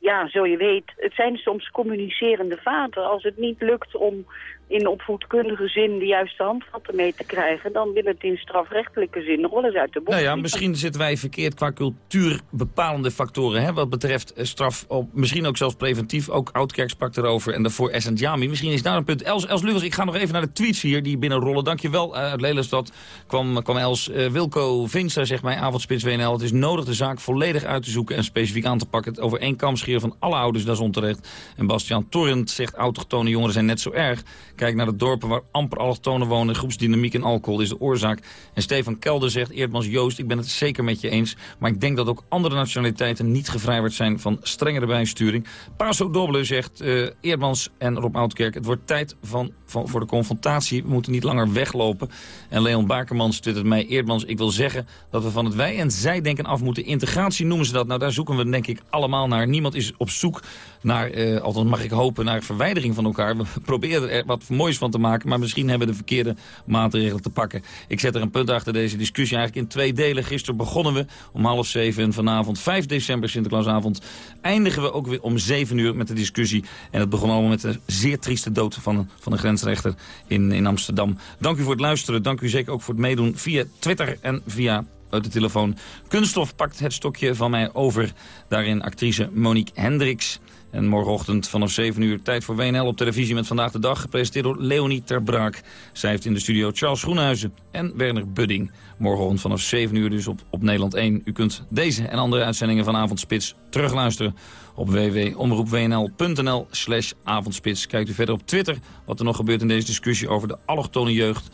ja, zo je weet, het zijn soms communicerende vaten. Als het niet lukt om in opvoedkundige zin de juiste handvatten mee te krijgen... dan wil het in strafrechtelijke zin nog wel eens uit de bocht. Nou ja, misschien zitten wij verkeerd qua cultuurbepalende factoren. Hè, wat betreft eh, straf, op, misschien ook zelfs preventief. Ook Oudkerk sprak erover en daarvoor Essent Jami. Misschien is daar een punt. Els, Els ik ga nog even naar de tweets hier die binnenrollen. Dankjewel. Uh, uit Lelystad kwam, kwam Els. Eh, Wilco Vinster zegt mij, avondspits WNL. Het is nodig de zaak volledig uit te zoeken en specifiek aan te pakken. Het over één kam scheren van alle ouders, dat is onterecht. En Bastiaan Torrent zegt, autochtone jongeren zijn net zo erg. Kijk naar de dorpen waar amper allochtonen wonen. Groepsdynamiek en alcohol is de oorzaak. En Stefan Kelder zegt, Eerdmans Joost, ik ben het zeker met je eens. Maar ik denk dat ook andere nationaliteiten niet gevrijwaard zijn van strengere bijsturing. Paso Doble zegt, uh, Eerdmans en Rob Oudkerk, het wordt tijd van, van, voor de confrontatie. We moeten niet langer weglopen. En Leon Bakermans twittert mij, Eerdmans, ik wil zeggen dat we van het wij en zij denken af moeten. Integratie noemen ze dat. Nou, daar zoeken we denk ik allemaal naar. Niemand is op zoek naar, uh, althans mag ik hopen, naar verwijdering van elkaar. We *laughs* proberen er wat moois van te maken, maar misschien hebben we de verkeerde maatregelen te pakken. Ik zet er een punt achter deze discussie eigenlijk in twee delen. Gisteren begonnen we om half zeven en vanavond 5 december, Sinterklaasavond, eindigen we ook weer om zeven uur met de discussie. En het begon allemaal met een zeer trieste dood van een, van een grensrechter in, in Amsterdam. Dank u voor het luisteren. Dank u zeker ook voor het meedoen via Twitter en via uit de telefoon. Kunststof pakt het stokje van mij over. Daarin actrice Monique Hendricks. En morgenochtend vanaf 7 uur tijd voor WNL op televisie met Vandaag de Dag. Gepresenteerd door Leonie Terbraak. Zij heeft in de studio Charles Groenhuizen en Werner Budding. Morgenochtend vanaf 7 uur dus op, op Nederland 1. U kunt deze en andere uitzendingen van Avondspits terugluisteren op www.omroepwnl.nl slash avondspits. Kijkt u verder op Twitter wat er nog gebeurt in deze discussie over de allochtone jeugd.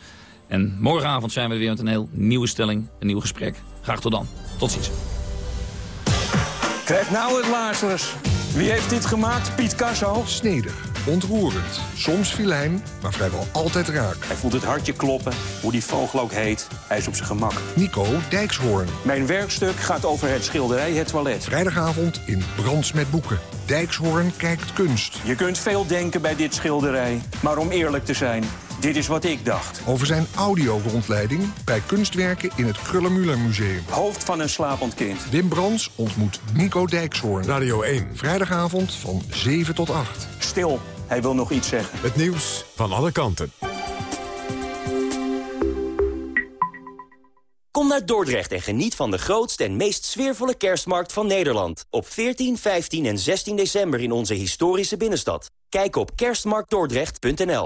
En morgenavond zijn we weer met een heel nieuwe stelling, een nieuw gesprek. Graag tot dan. Tot ziens. Krijg nou het Lazarus. Wie heeft dit gemaakt? Piet Casso? Snedig, ontroerend, soms filijn, maar vrijwel altijd raak. Hij voelt het hartje kloppen, hoe die vogel ook heet. Hij is op zijn gemak. Nico Dijkshoorn. Mijn werkstuk gaat over het schilderij Het Toilet. Vrijdagavond in Brands met Boeken. Dijkshoorn kijkt kunst. Je kunt veel denken bij dit schilderij, maar om eerlijk te zijn... Dit is wat ik dacht. Over zijn audio-rondleiding bij kunstwerken in het Krullenmuller Museum. Hoofd van een slapend kind. Wim Brands ontmoet Nico Dijkshoorn. Radio 1. Vrijdagavond van 7 tot 8. Stil, hij wil nog iets zeggen. Het nieuws van alle kanten. Kom naar Dordrecht en geniet van de grootste en meest sfeervolle kerstmarkt van Nederland. Op 14, 15 en 16 december in onze historische binnenstad. Kijk op kerstmarktdordrecht.nl.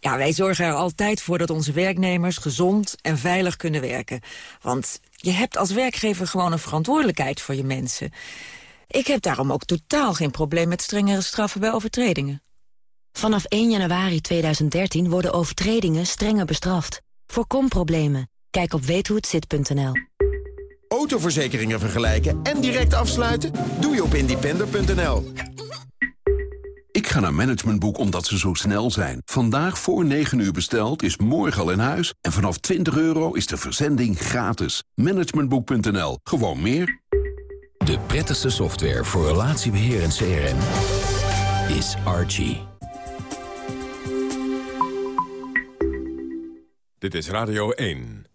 Ja, wij zorgen er altijd voor dat onze werknemers gezond en veilig kunnen werken. Want je hebt als werkgever gewoon een verantwoordelijkheid voor je mensen. Ik heb daarom ook totaal geen probleem met strengere straffen bij overtredingen. Vanaf 1 januari 2013 worden overtredingen strenger bestraft. Voorkom problemen. Kijk op weethohetzit.nl. Autoverzekeringen vergelijken en direct afsluiten? Doe je op independer.nl. Ik ga naar Managementboek omdat ze zo snel zijn. Vandaag voor 9 uur besteld is morgen al in huis. En vanaf 20 euro is de verzending gratis. Managementboek.nl. Gewoon meer. De prettigste software voor relatiebeheer en CRM is Archie. Dit is Radio 1.